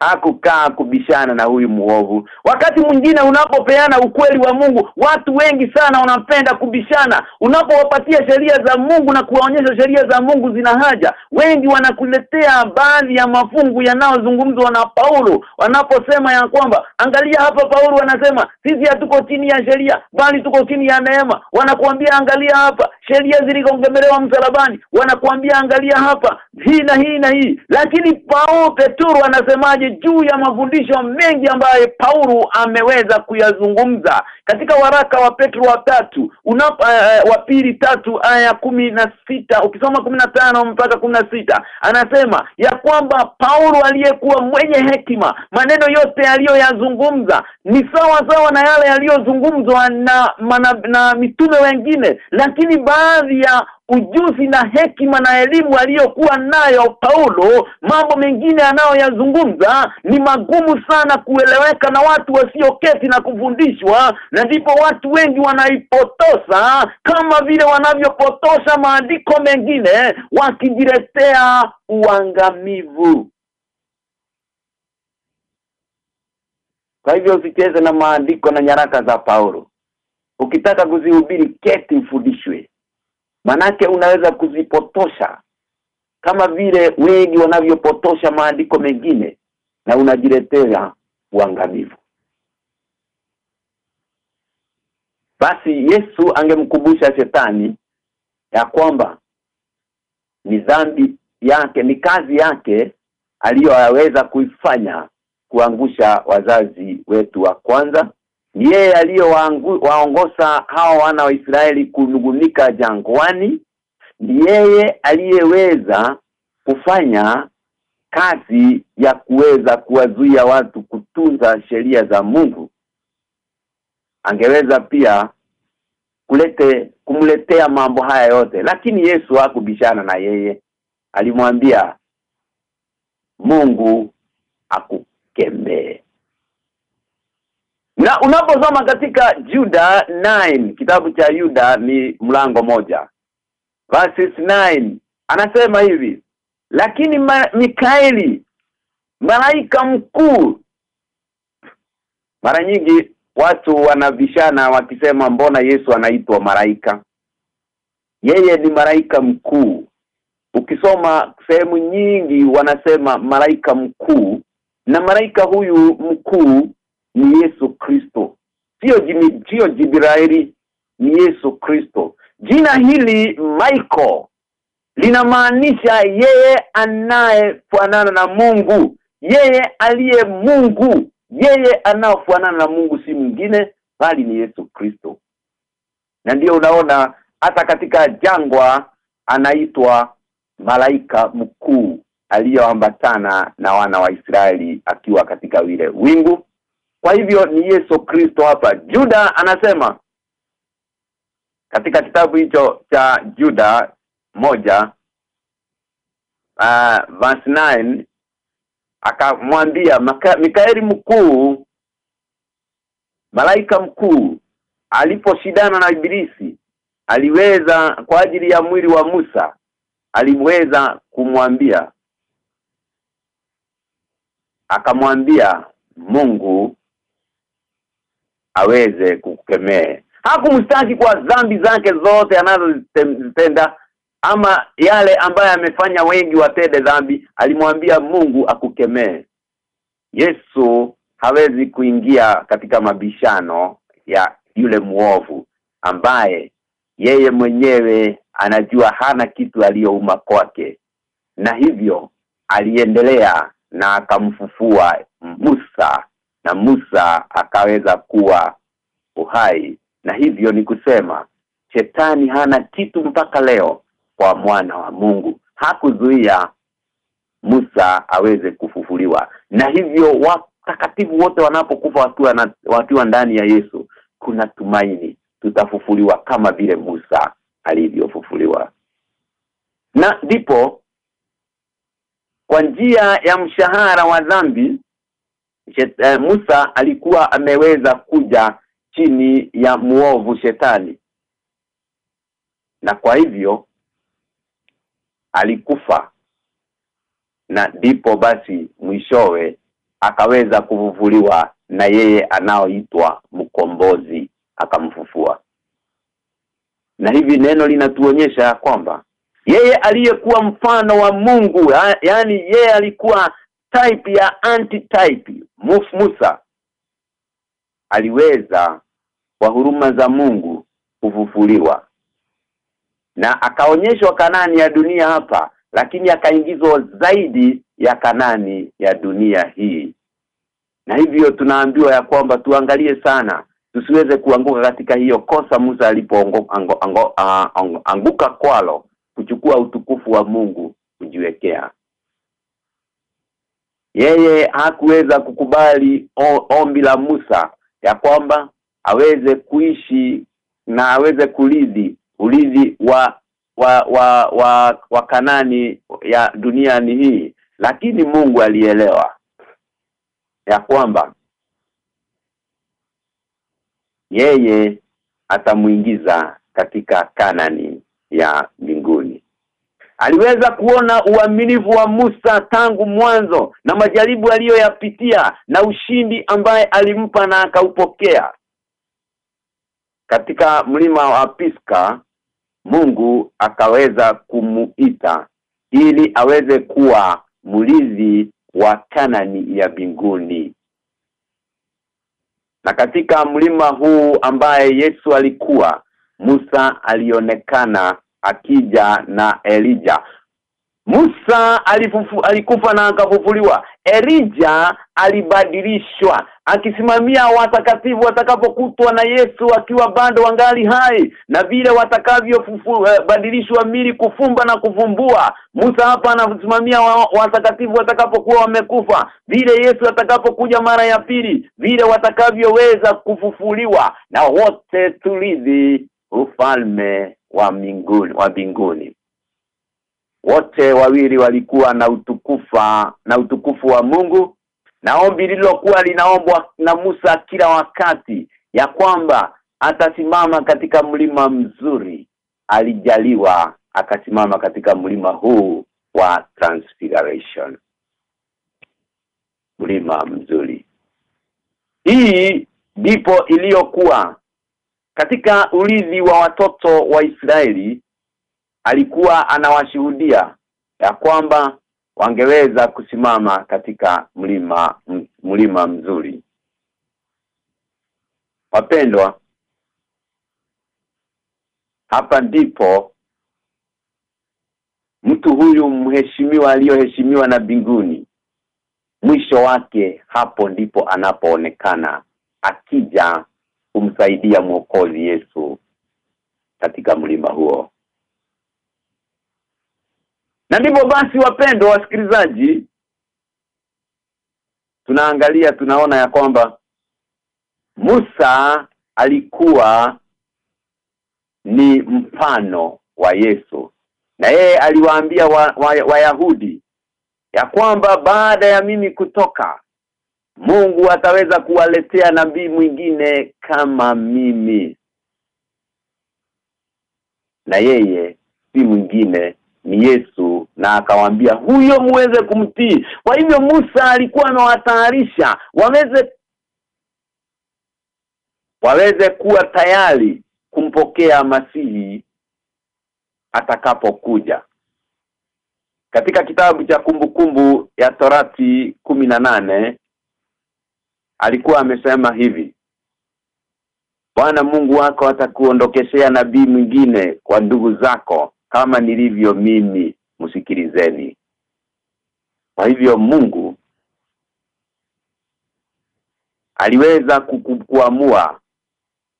hakukaa kubishana na huyu muovu. Wakati mwingine unapopeana ukweli wa Mungu watu wengi sana wanapenda kubishana. Unapowapatia sheria za Mungu na kuwaonyesha sheria za Mungu zina haja wengi wanakuletea baadhi ya mafungu yanayozungumzwa na Paulo wanaposema ya kwamba angalia hapa Paulo anasema sisi hatuko chini ya sheria bali tuko chini ya neema. Wanakuambia angalia hapa sheria zilikongomelewa msalabani. Wanakuambia angalia hapa hii na hii na hii. Lakini Paulo Petro anasemaje juu ya mafundisho mengi ambayo Paulo ameweza kuyazungumza katika waraka wa Petro wa tatu unapo uh, wa pili tatu aya kumi na sita ukisoma kumi na tano mpaka kumi na sita anasema ya kwamba Paulo aliyekuwa mwenye hekima maneno yote aliyoyazungumza ni sawa sawa na yale yaliyozungumzwa na, na na mitume wengine lakini baadhi ya ujuzi na hekima na elimu aliyokuwa nayo Paulo mambo mengine anayoyazungumza ni magumu sana kueleweka na watu wasioketi na kufundishwa na ndipo watu wengi wanaipotosa kama vile wanavyopotosha maandiko mengine wakijiletea uangamivu. Kwa hivyo usicheze na maandiko na nyaraka za Paulo. Ukitaka kuzihubiri keti ufundishwe manake unaweza kuzipotosha. Kama vile wengi wanavyopotosha maandiko mengine na unajiletea uangamivu basi Yesu angemkumbusha shetani ya kwamba ni dhambi yake ni kazi yake aliyoweza kuifanya kuangusha wazazi wetu wa kwanza. Ni yeye aliyowaongoza hao wana wa Israeli kunugunika jangwani. Ni yeye aliyeweza kufanya kazi ya kuweza kuwazuia watu kutunza sheria za Mungu angeweza pia kulete kumletea mambo haya yote. Lakini Yesu hakubishana na yeye. Alimwambia Mungu akukemee. Na unaposoma katika Juda 9 kitabu cha Yuda ni mlango moja. Verses 9 anasema hivi lakini ma, Mikaeli malaika mkuu mara nyingi watu wanavishana wakisema mbona Yesu anaitwa maraika yeye ni maraika mkuu. Ukisoma sehemu nyingi wanasema maraika mkuu na maraika huyu mkuu ni Yesu Kristo. Sio sio Jibraili ni Yesu Kristo. Jina hili Michael linamaanisha yeye anayefanana na Mungu yeye aliye Mungu yeye anaofanana na Mungu si mwingine bali ni Yesu Kristo. Na ndiyo unaona hata katika jangwa anaitwa malaika mkuu aliyoambatana na wana wa Israeli akiwa katika wile wingu. Kwa hivyo ni Yesu Kristo hapa. Juda anasema katika kitabu hicho cha Juda moja uh, verse 9 akamwambia Mikaeli mkuu malaika mkuu aliposhidana na ibilisi aliweza kwa ajili ya mwili wa Musa aliweza kumwambia. Akamwambia Mungu aweze kukemee hakumstaki kwa dhambi zake zote anazozitenda ama yale ambaye amefanya wengi watende dhambi alimwambia Mungu akukemee. Yesu hawezi kuingia katika mabishano ya yule muovu ambaye yeye mwenyewe anajua hana kitu aliyouma kwake. Na hivyo aliendelea na akamfufua Musa na Musa akaweza kuwa uhai. Na hivyo ni kusema shetani hana kitu mpaka leo kwa mwana wa Mungu. Hakuzuia Musa aweze kufufuliwa. Na hivyo watakatifu wote wanapokufa wakiwa wakiwa ndani ya Yesu kuna tumaini tutafufuliwa kama vile Musa alivyofufuliwa. Na ndipo kwa njia ya mshahara wa dhambi eh, Musa alikuwa ameweza kuja chini ya muovu shetani. Na kwa hivyo alikufa. Na ndipo basi mwishowe akaweza kuvuvuliwa na yeye anaoitwa mkombozi akamfufua. Na hivi neno linatuonyesha kwamba yeye aliyekuwa mfano wa Mungu yani yeye alikuwa type ya anti-type Musa aliweza kwa huruma za Mungu kufufuliwa na akaonyeshwa Kanani ya dunia hapa lakini akaingizwa zaidi ya Kanani ya dunia hii. Na hivyo tunaambiwa ya kwamba tuangalie sana tusiweze kuanguka katika hiyo kosa Musa alipoanguka kwalo kuchukua utukufu wa Mungu kujiwekea. Yeye hakuweza kukubali ombi la Musa ya kwamba aweze kuishi na aweze kulidhi ulidhi wa wa wa wa, wa Kanani ya duniani hii. Lakini Mungu alielewa ya kwamba yeye atamuingiza katika Kanani ya mbinguni. Aliweza kuona uaminifu wa Musa tangu mwanzo na majaribu aliyoyapitia na ushindi ambaye alimpa na akaupokea. Katika mlima wa Piska Mungu akaweza kumuita ili aweze kuwa mlizi wa Kanani ya binguni na katika mlima huu ambaye Yesu alikuwa Musa alionekana akija na Elija Musa alifufu, alikufa na akafufuliwa. Elija alibadilishwa akisimamia watakatifu watakapokutwa na Yesu akiwa bado wangali hai na vile watakavyobadilishwa eh, mili kufumba na kufumbua. Musa hapa anasimamia watakatifu watakapokuwa wamekufa. Vile Yesu atakapokuja mara ya pili vile watakavyoweza kufufuliwa na wote tulidhi ufalme wa mbinguni wa mbinguni wote wawili walikuwa na utukufa na utukufu wa Mungu. Na ombi lililokuwa linaombwa na Musa kila wakati ya kwamba atasimama katika mlima mzuri alijaliwa akasimama katika mlima huu wa transfiguration. Mlima mzuri. Hii ndipo iliyokuwa katika ulizi wa watoto wa Israeli alikuwa anawashuhudia ya kwamba wangeweza kusimama katika mlima mlima mzuri. Wapendwa hapa ndipo mtu huyu mheshimiwa aliyoheshimiwa na binguni mwisho wake hapo ndipo anapoonekana akija kumsaidia mwokozi Yesu katika mlima huo na ndivyo basi wapendo wasikilizaji tunaangalia tunaona ya kwamba Musa alikuwa ni mfano wa Yesu. Na yeye aliwaambia Wayahudi wa, wa ya kwamba baada ya mimi kutoka Mungu ataweza kuwaletea nabii mwingine kama mimi. Na yeye si mwingine ni Yesu na akawaambia huyo muweze kumtii. Kwa hivyo Musa alikuwa anawatayarisha waweze waweze kuwa tayari kumpokea masihi atakapokuja. Katika kitabu cha kumbukumbu ya Torati nane alikuwa amesema hivi Bwana Mungu wako atakuondokeshea nabii mwingine kwa ndugu zako kama nilivyo mimi msikilizeni kwa hivyo Mungu aliweza kukuamua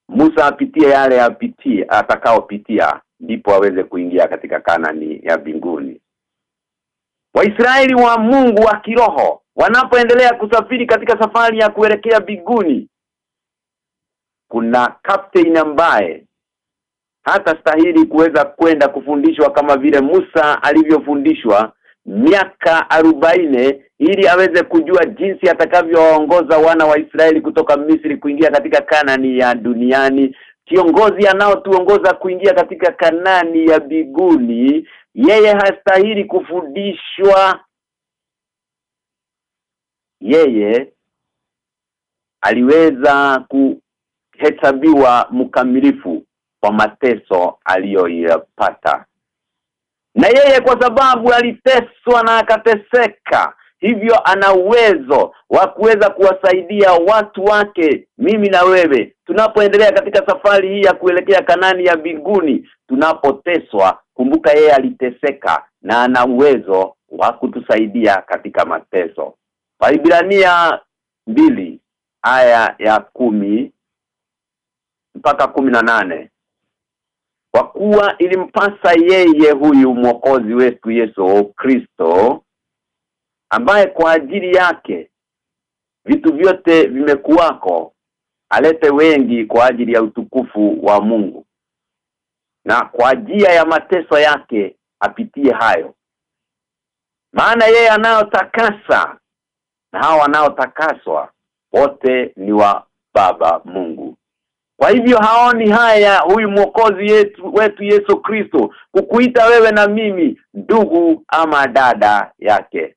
Musa apitie yale apitie atakaopitia ndipo aweze kuingia katika Kanani ya binguni Waisraeli wa Mungu wa kiroho wanapoendelea kusafiri katika safari ya kuelekea binguni kuna captain ambaye hata stahili kuweza kwenda kufundishwa kama vile Musa alivyofundishwa miaka arobaine ili aweze kujua jinsi atakavyoongoza wana wa Israeli kutoka Misri kuingia katika Kanani ya duniani. Kiongozi anaotuongoza kuingia katika Kanani ya biguni yeye hastahili kufundishwa. Yeye aliweza kuhesabiwa mkamilifu kwa mateso aliyoyapata. Na yeye kwa sababu aliteswa na akateseka hivyo ana uwezo wa kuweza kuwasaidia watu wake mimi na wewe tunapoendelea katika safari hii ya kuelekea Kanani ya binguni tunapoteswa kumbuka yeye aliteseka na ana uwezo wa kutusaidia katika mateso. Waibrania mbili aya ya kumi mpaka kumi na nane kwa kuwa ilimpasa yeye huyu mwokozi wetu Yesu Kristo ambaye kwa ajili yake vitu vyote vimekuwako alete wengi kwa ajili ya utukufu wa Mungu. Na kwa ajili ya mateso yake apitie hayo. Maana yeye anayotakasa na hao wanaotakaswa wote ni wa baba Mungu kwa hivyo haoni haya huyu mwokozi yetu wetu Yesu Kristo kukuita wewe na mimi ndugu ama dada yake.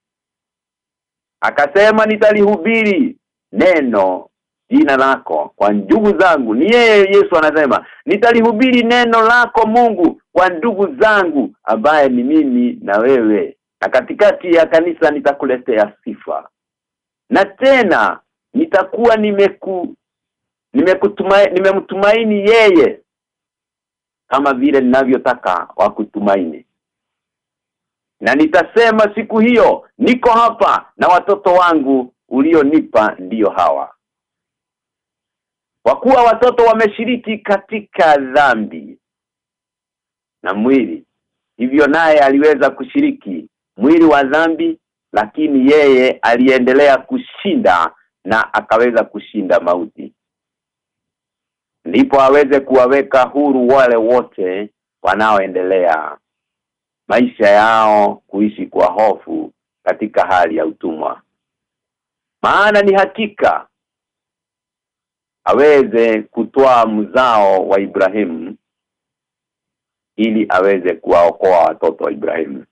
Akasema nitalihubiri neno jina lako kwa ndugu zangu. Ni yeye Yesu anasema nitalihubiri neno lako Mungu kwa ndugu zangu ambaye ni mimi na wewe. Na katikati ya kanisa nitakuletea sifa. Na tena nitakuwa nimeku nimekutumaini nimemtumaini yeye kama vile ninavyotaka wakutumaini na nitasema siku hiyo niko hapa na watoto wangu ulionipa ndiyo hawa. Kwa kuwa watoto wameshiriki katika dhambi na mwili hivyo naye aliweza kushiriki mwili wa dhambi lakini yeye aliendelea kushinda na akaweza kushinda mauti ndipo aweze kuwaweka huru wale wote wanaoendelea maisha yao kuishi kwa hofu katika hali ya utumwa. Maana ni hakika aweze kutoa mzao wa Ibrahimu ili aweze kuwaokoa watoto wa Ibrahimu.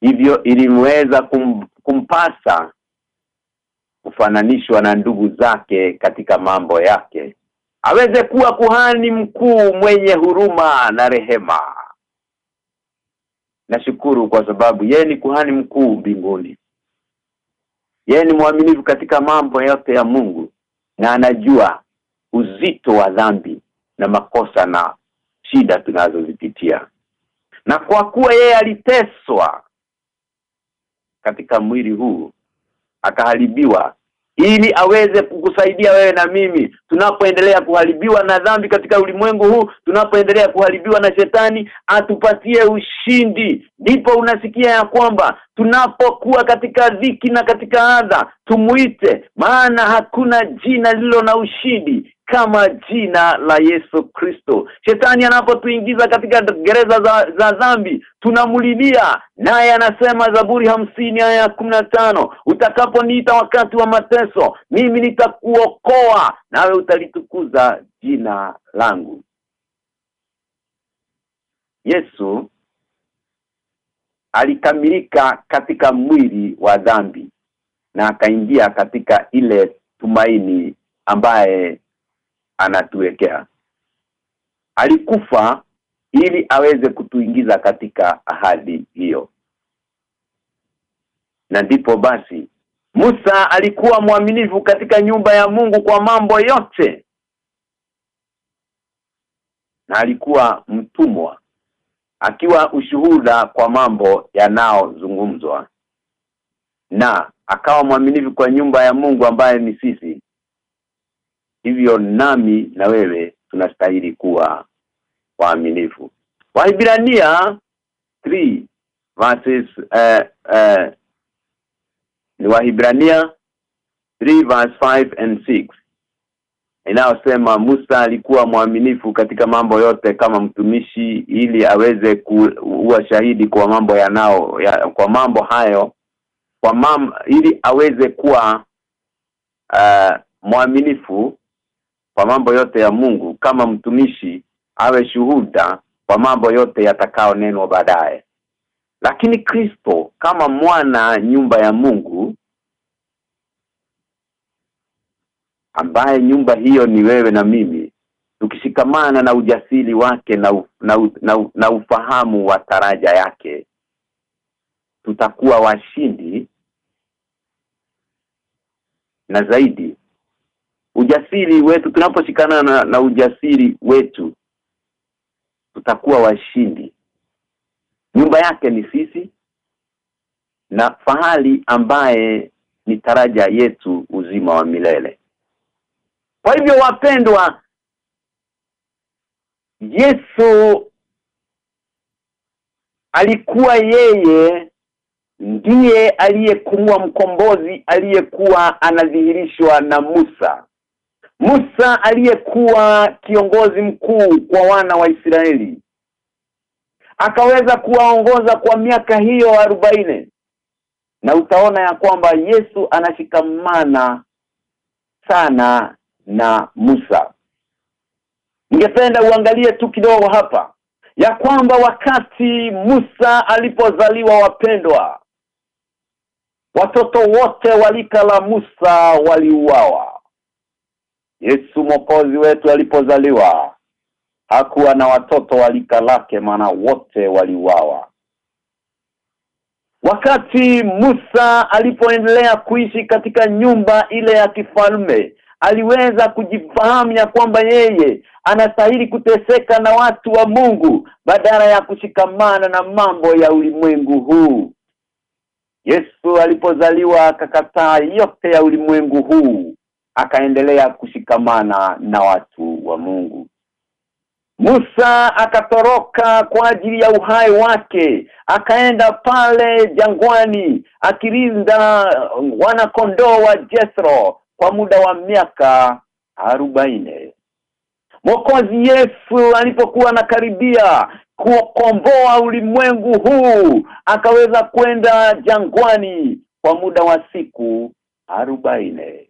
Hivyo ilimweza kum, kumpasa kufananishwa na ndugu zake katika mambo yake aweze kuwa kuhani mkuu mwenye huruma na rehema. Nashukuru kwa sababu yeye ni kuhani mkuu mbinguni. Yeye ni mwaminifu katika mambo yote ya Mungu na anajua uzito wa dhambi na makosa na shida tunazozipitia. Na kwa kuwa yeye aliteswa katika mwili huu akaharibiwa ili aweze kukusaidia wewe na mimi. Tunapoendelea kuharibiwa na dhambi katika ulimwengu huu tunapoendelea kuharibiwa na shetani atupatie ushindi. Ndipo unasikia ya kwamba tunapokuwa katika dhiki na katika adha tumuite maana hakuna jina lilo na ushindi kama jina la Yesu Kristo. Shetani anapotuingiza katika gereza za, za dhambi tunamulilia naye anasema Zaburi hamsini aya ya tano utakaponiita wakati wa mateso mimi nitakuokoa nawe utalitukuza jina langu. Yesu alikamilika katika mwili wa dhambi na akaingia katika ile tumaini ambaye anatuwekea. Alikufa ili aweze kutuingiza katika ahadi hiyo. Na ndipo basi Musa alikuwa mwaminifu katika nyumba ya Mungu kwa mambo yote. Na alikuwa mtumwa akiwa ushuhuda kwa mambo yanaozungumzwa na akawa mwaminifu kwa nyumba ya Mungu ambaye ni sisi hivyo nami na wewe tunastahili kuwa waaminifu. Waibrania 3 verses uh, uh, ni Wahibrania 3 verse 5 and 6 inayosema Musa alikuwa mwaminifu katika mambo yote kama mtumishi ili aweze kuwa shahidi kwa mambo yanao ya, kwa mambo hayo kwa mam, ili aweze kuwa uh, mwaminifu kwa mambo yote ya Mungu kama mtumishi awe shuhuda kwa mambo yote yatakao neno baadaye. Lakini Kristo kama mwana nyumba ya Mungu ambaye nyumba hiyo ni wewe na mimi tukishikamana na ujasiri wake na, na, na, na ufahamu wa taraja yake tutakuwa washindi na zaidi ujasiri wetu tunaposhikana na, na ujasiri wetu tutakuwa washindi. Nyumba yake ni sisi na fahali ambaye ni taraja yetu uzima wa milele. Kwa hivyo wapendwa Yesu alikuwa yeye ndiye aliyekuwa mkombozi aliyekuwa anadhihirishwa na Musa Musa aliyekuwa kiongozi mkuu kwa wana wa Israeli. Akaweza kuwaongoza kwa miaka hiyo arobaini. Na utaona ya kwamba Yesu anashikamana sana na Musa. Ningependa uangalie tu kidogo hapa. Ya kwamba wakati Musa alipozaliwa wapendwa watoto wote walika la Musa waliuawa Yesu mwokozi wetu alipozaliwa hakuwa na watoto walika lake maana wote waliuawa. Wakati Musa alipoendelea kuishi katika nyumba ile ya kifalme aliweza kujifahamu ya kwamba yeye anastahili kuteseka na watu wa Mungu badala ya kushikamana na mambo ya ulimwengu huu. Yesu alipozaliwa akakataa yote ya ulimwengu huu akaendelea kushikamana na watu wa Mungu. Musa akatoroka kwa ajili ya uhai wake akaenda pale jangwani akirinda wana kondoo wa Jethro kwa muda wa miaka arobaine Mwokozi Yesu alipokuwa anakaribia kukomboa ulimwengu huu akaweza kwenda jangwani kwa muda wa siku arobaini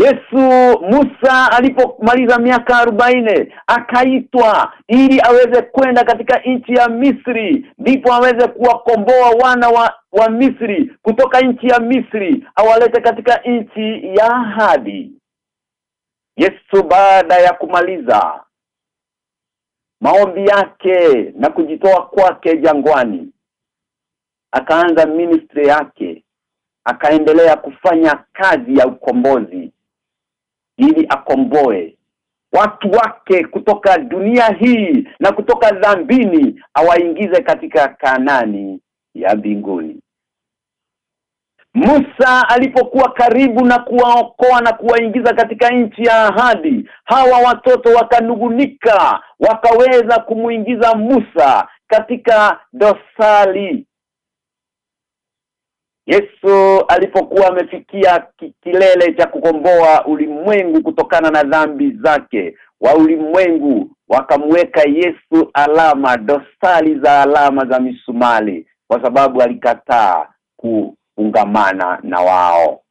Yesu Musa alipomaliza miaka arobaini akaitwa ili aweze kwenda katika nchi ya Misri. Ndipo aweze kuwakomboa wana wa, wa Misri kutoka nchi ya Misri awalete katika nchi ya ahadi. Yesu baada ya kumaliza maombi yake na kujitoa kwake jangwani akaanza ministry yake akaendelea kufanya kazi ya ukombozi ili akomboe watu wake kutoka dunia hii na kutoka dhambini awaingize katika kanani ya mbinguni. Musa alipokuwa karibu na kuwaokoa na kuwaingiza katika nchi ya ahadi hawa watoto wakanugunika wakaweza kumuingiza Musa katika dosali Yesu alipokuwa amefikia kilele cha kukomboa ulimwengu kutokana na dhambi zake wa ulimwengu wakamweka Yesu alama dosali za alama za misumali kwa sababu alikataa kuungamana na wao.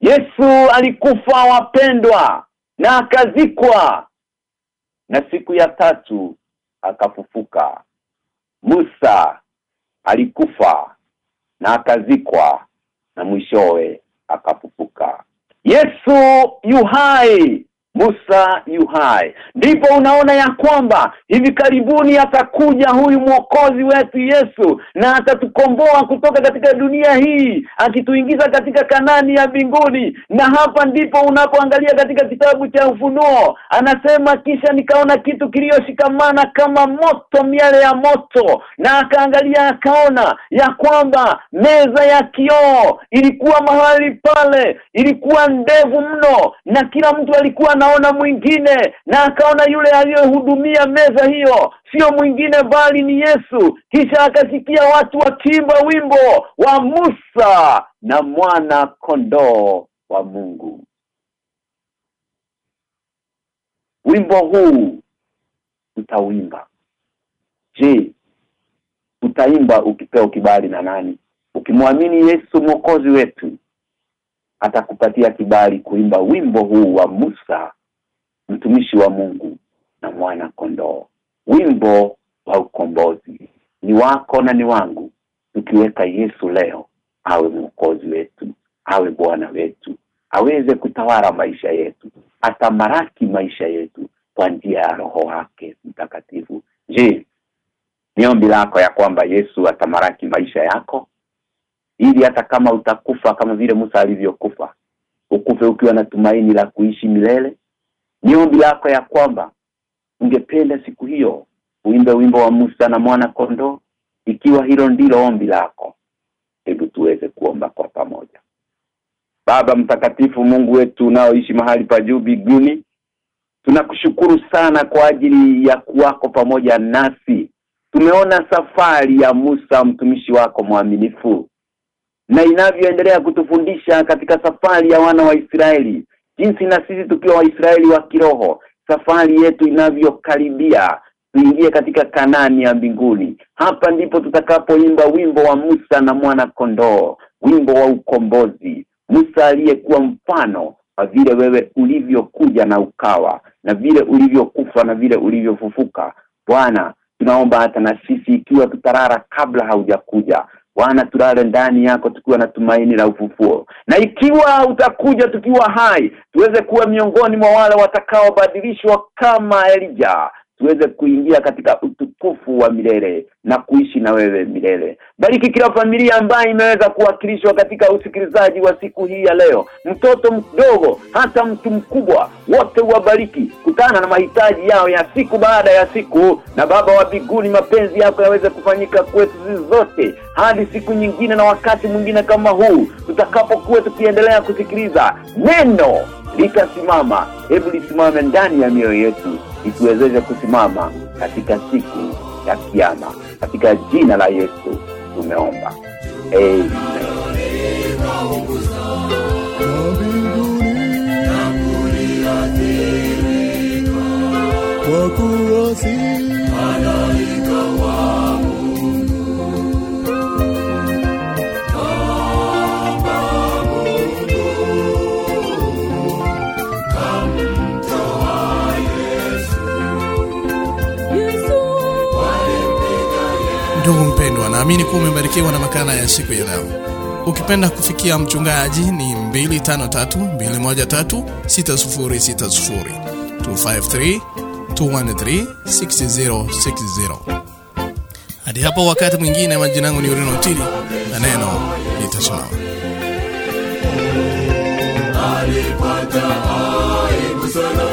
Yesu alikufa wapendwa na akazikwa na siku ya tatu akafufuka Musa alikufa na akazikwa na mwishowe akafufuka Yesu yu hai Musa yu hai. Ndipo unaona ya kwamba hivi karibuni atakuja huyu mwokozi wetu Yesu na atatukomboa kutoka katika dunia hii akituingiza katika kanani ya mbinguni. Na hapa ndipo unapoangalia katika kitabu cha ufunuo anasema kisha nikaona kitu kiliyoshikamana kama moto miale ya moto. Na akaangalia akaona ya kwamba meza ya kioo ilikuwa mahali pale ilikuwa ndevu mno na kila mtu alikuwa anaona mwingine na akaona yule aliyehudumia meza hiyo sio mwingine bali ni Yesu. Kisha akasikia watu wakiimba wimbo wa Musa na mwana kondoo wa Mungu. Wimbo huu utawimba je utaimba ukipewa kibali na nani? Ukimwamini Yesu mwokozi wetu atakupatia kibali kuimba wimbo huu wa Musa mtumishi wa Mungu na mwana kondoo wimbo wa ukombozi. Ni wako na ni wangu tukiweka Yesu leo awe mwokozi wetu awe bwana wetu aweze kutawala maisha yetu atamaraki maisha yetu kwa njia ya roho wake mtakatifu. Je niombi lako ya kwamba Yesu atamaraki maisha yako ili hata kama utakufa kama vile Musa alivyokufa ukufe ukiwa na tumaini la kuishi milele. Ni ombi lako ya kwamba ungependa siku hiyo uimbe wimbo wa Musa na mwana kondoo. Ikiwa hilo ndilo ombi lako hebu tuweze kuomba kwa pamoja. Baba mtakatifu Mungu wetu unaoishi mahali pa juu biguni tunakushukuru sana kwa ajili ya kuwako pamoja nasi. Tumeona safari ya Musa mtumishi wako mwaminifu na inavyoendelea kutufundisha katika safari ya wana wa Israeli. Jinsi na sisi tukiwa waisraeli wa kiroho safari yetu inavyokaribia tuingie katika kanani ya mbinguni. Hapa ndipo tutakapoimba wimbo wa Musa na mwana kondoo wimbo wa ukombozi. Musa aliyekuwa mfano wa vile wewe ulivyokuja na ukawa na vile ulivyokufa na vile ulivyofufuka. Bwana tunaomba hata na sisi ikiwa tutarara kabla haujakuja Bwana tulale ndani yako tukiwa na tumaini la ufufuo. Na ikiwa utakuja tukiwa hai, tuweze kuwa miongoni mwa wale watakaobadilishwa kama Elija, tuweze kuingia katika utukufu wa milele na kuishi na wewe milele. Bariki kila familia ambayo imeweza kuwakilishwa katika usikilizaji wa siku hii ya leo. Mtoto mdogo hata mtu mkubwa, wote wabariki kutana na mahitaji yao ya siku baada ya siku na baba wa biguni mapenzi yako yaweze kufanyika kwetu zote hadi siku nyingine na wakati mwingine kama huu tutakapokuwa tukiendelea kusikiliza neno litasimama. Hebu lisimame ndani ya mioyo yetu ituwezeshe kusimama katika siku ya kiyama. Katika jina la Yesu tumeomba. Amen. Kwa kuwa Ndugu mpendwa, naamini kuwa umebarikiwa na makala ya siku ya leo. Ukipenda kufikia mchungaji ni 253 213 6060 253 213 6060. Hadi hapo wakati mwingine, majina yangu ni Urino Tili na neno litasimama. alipata aibu sana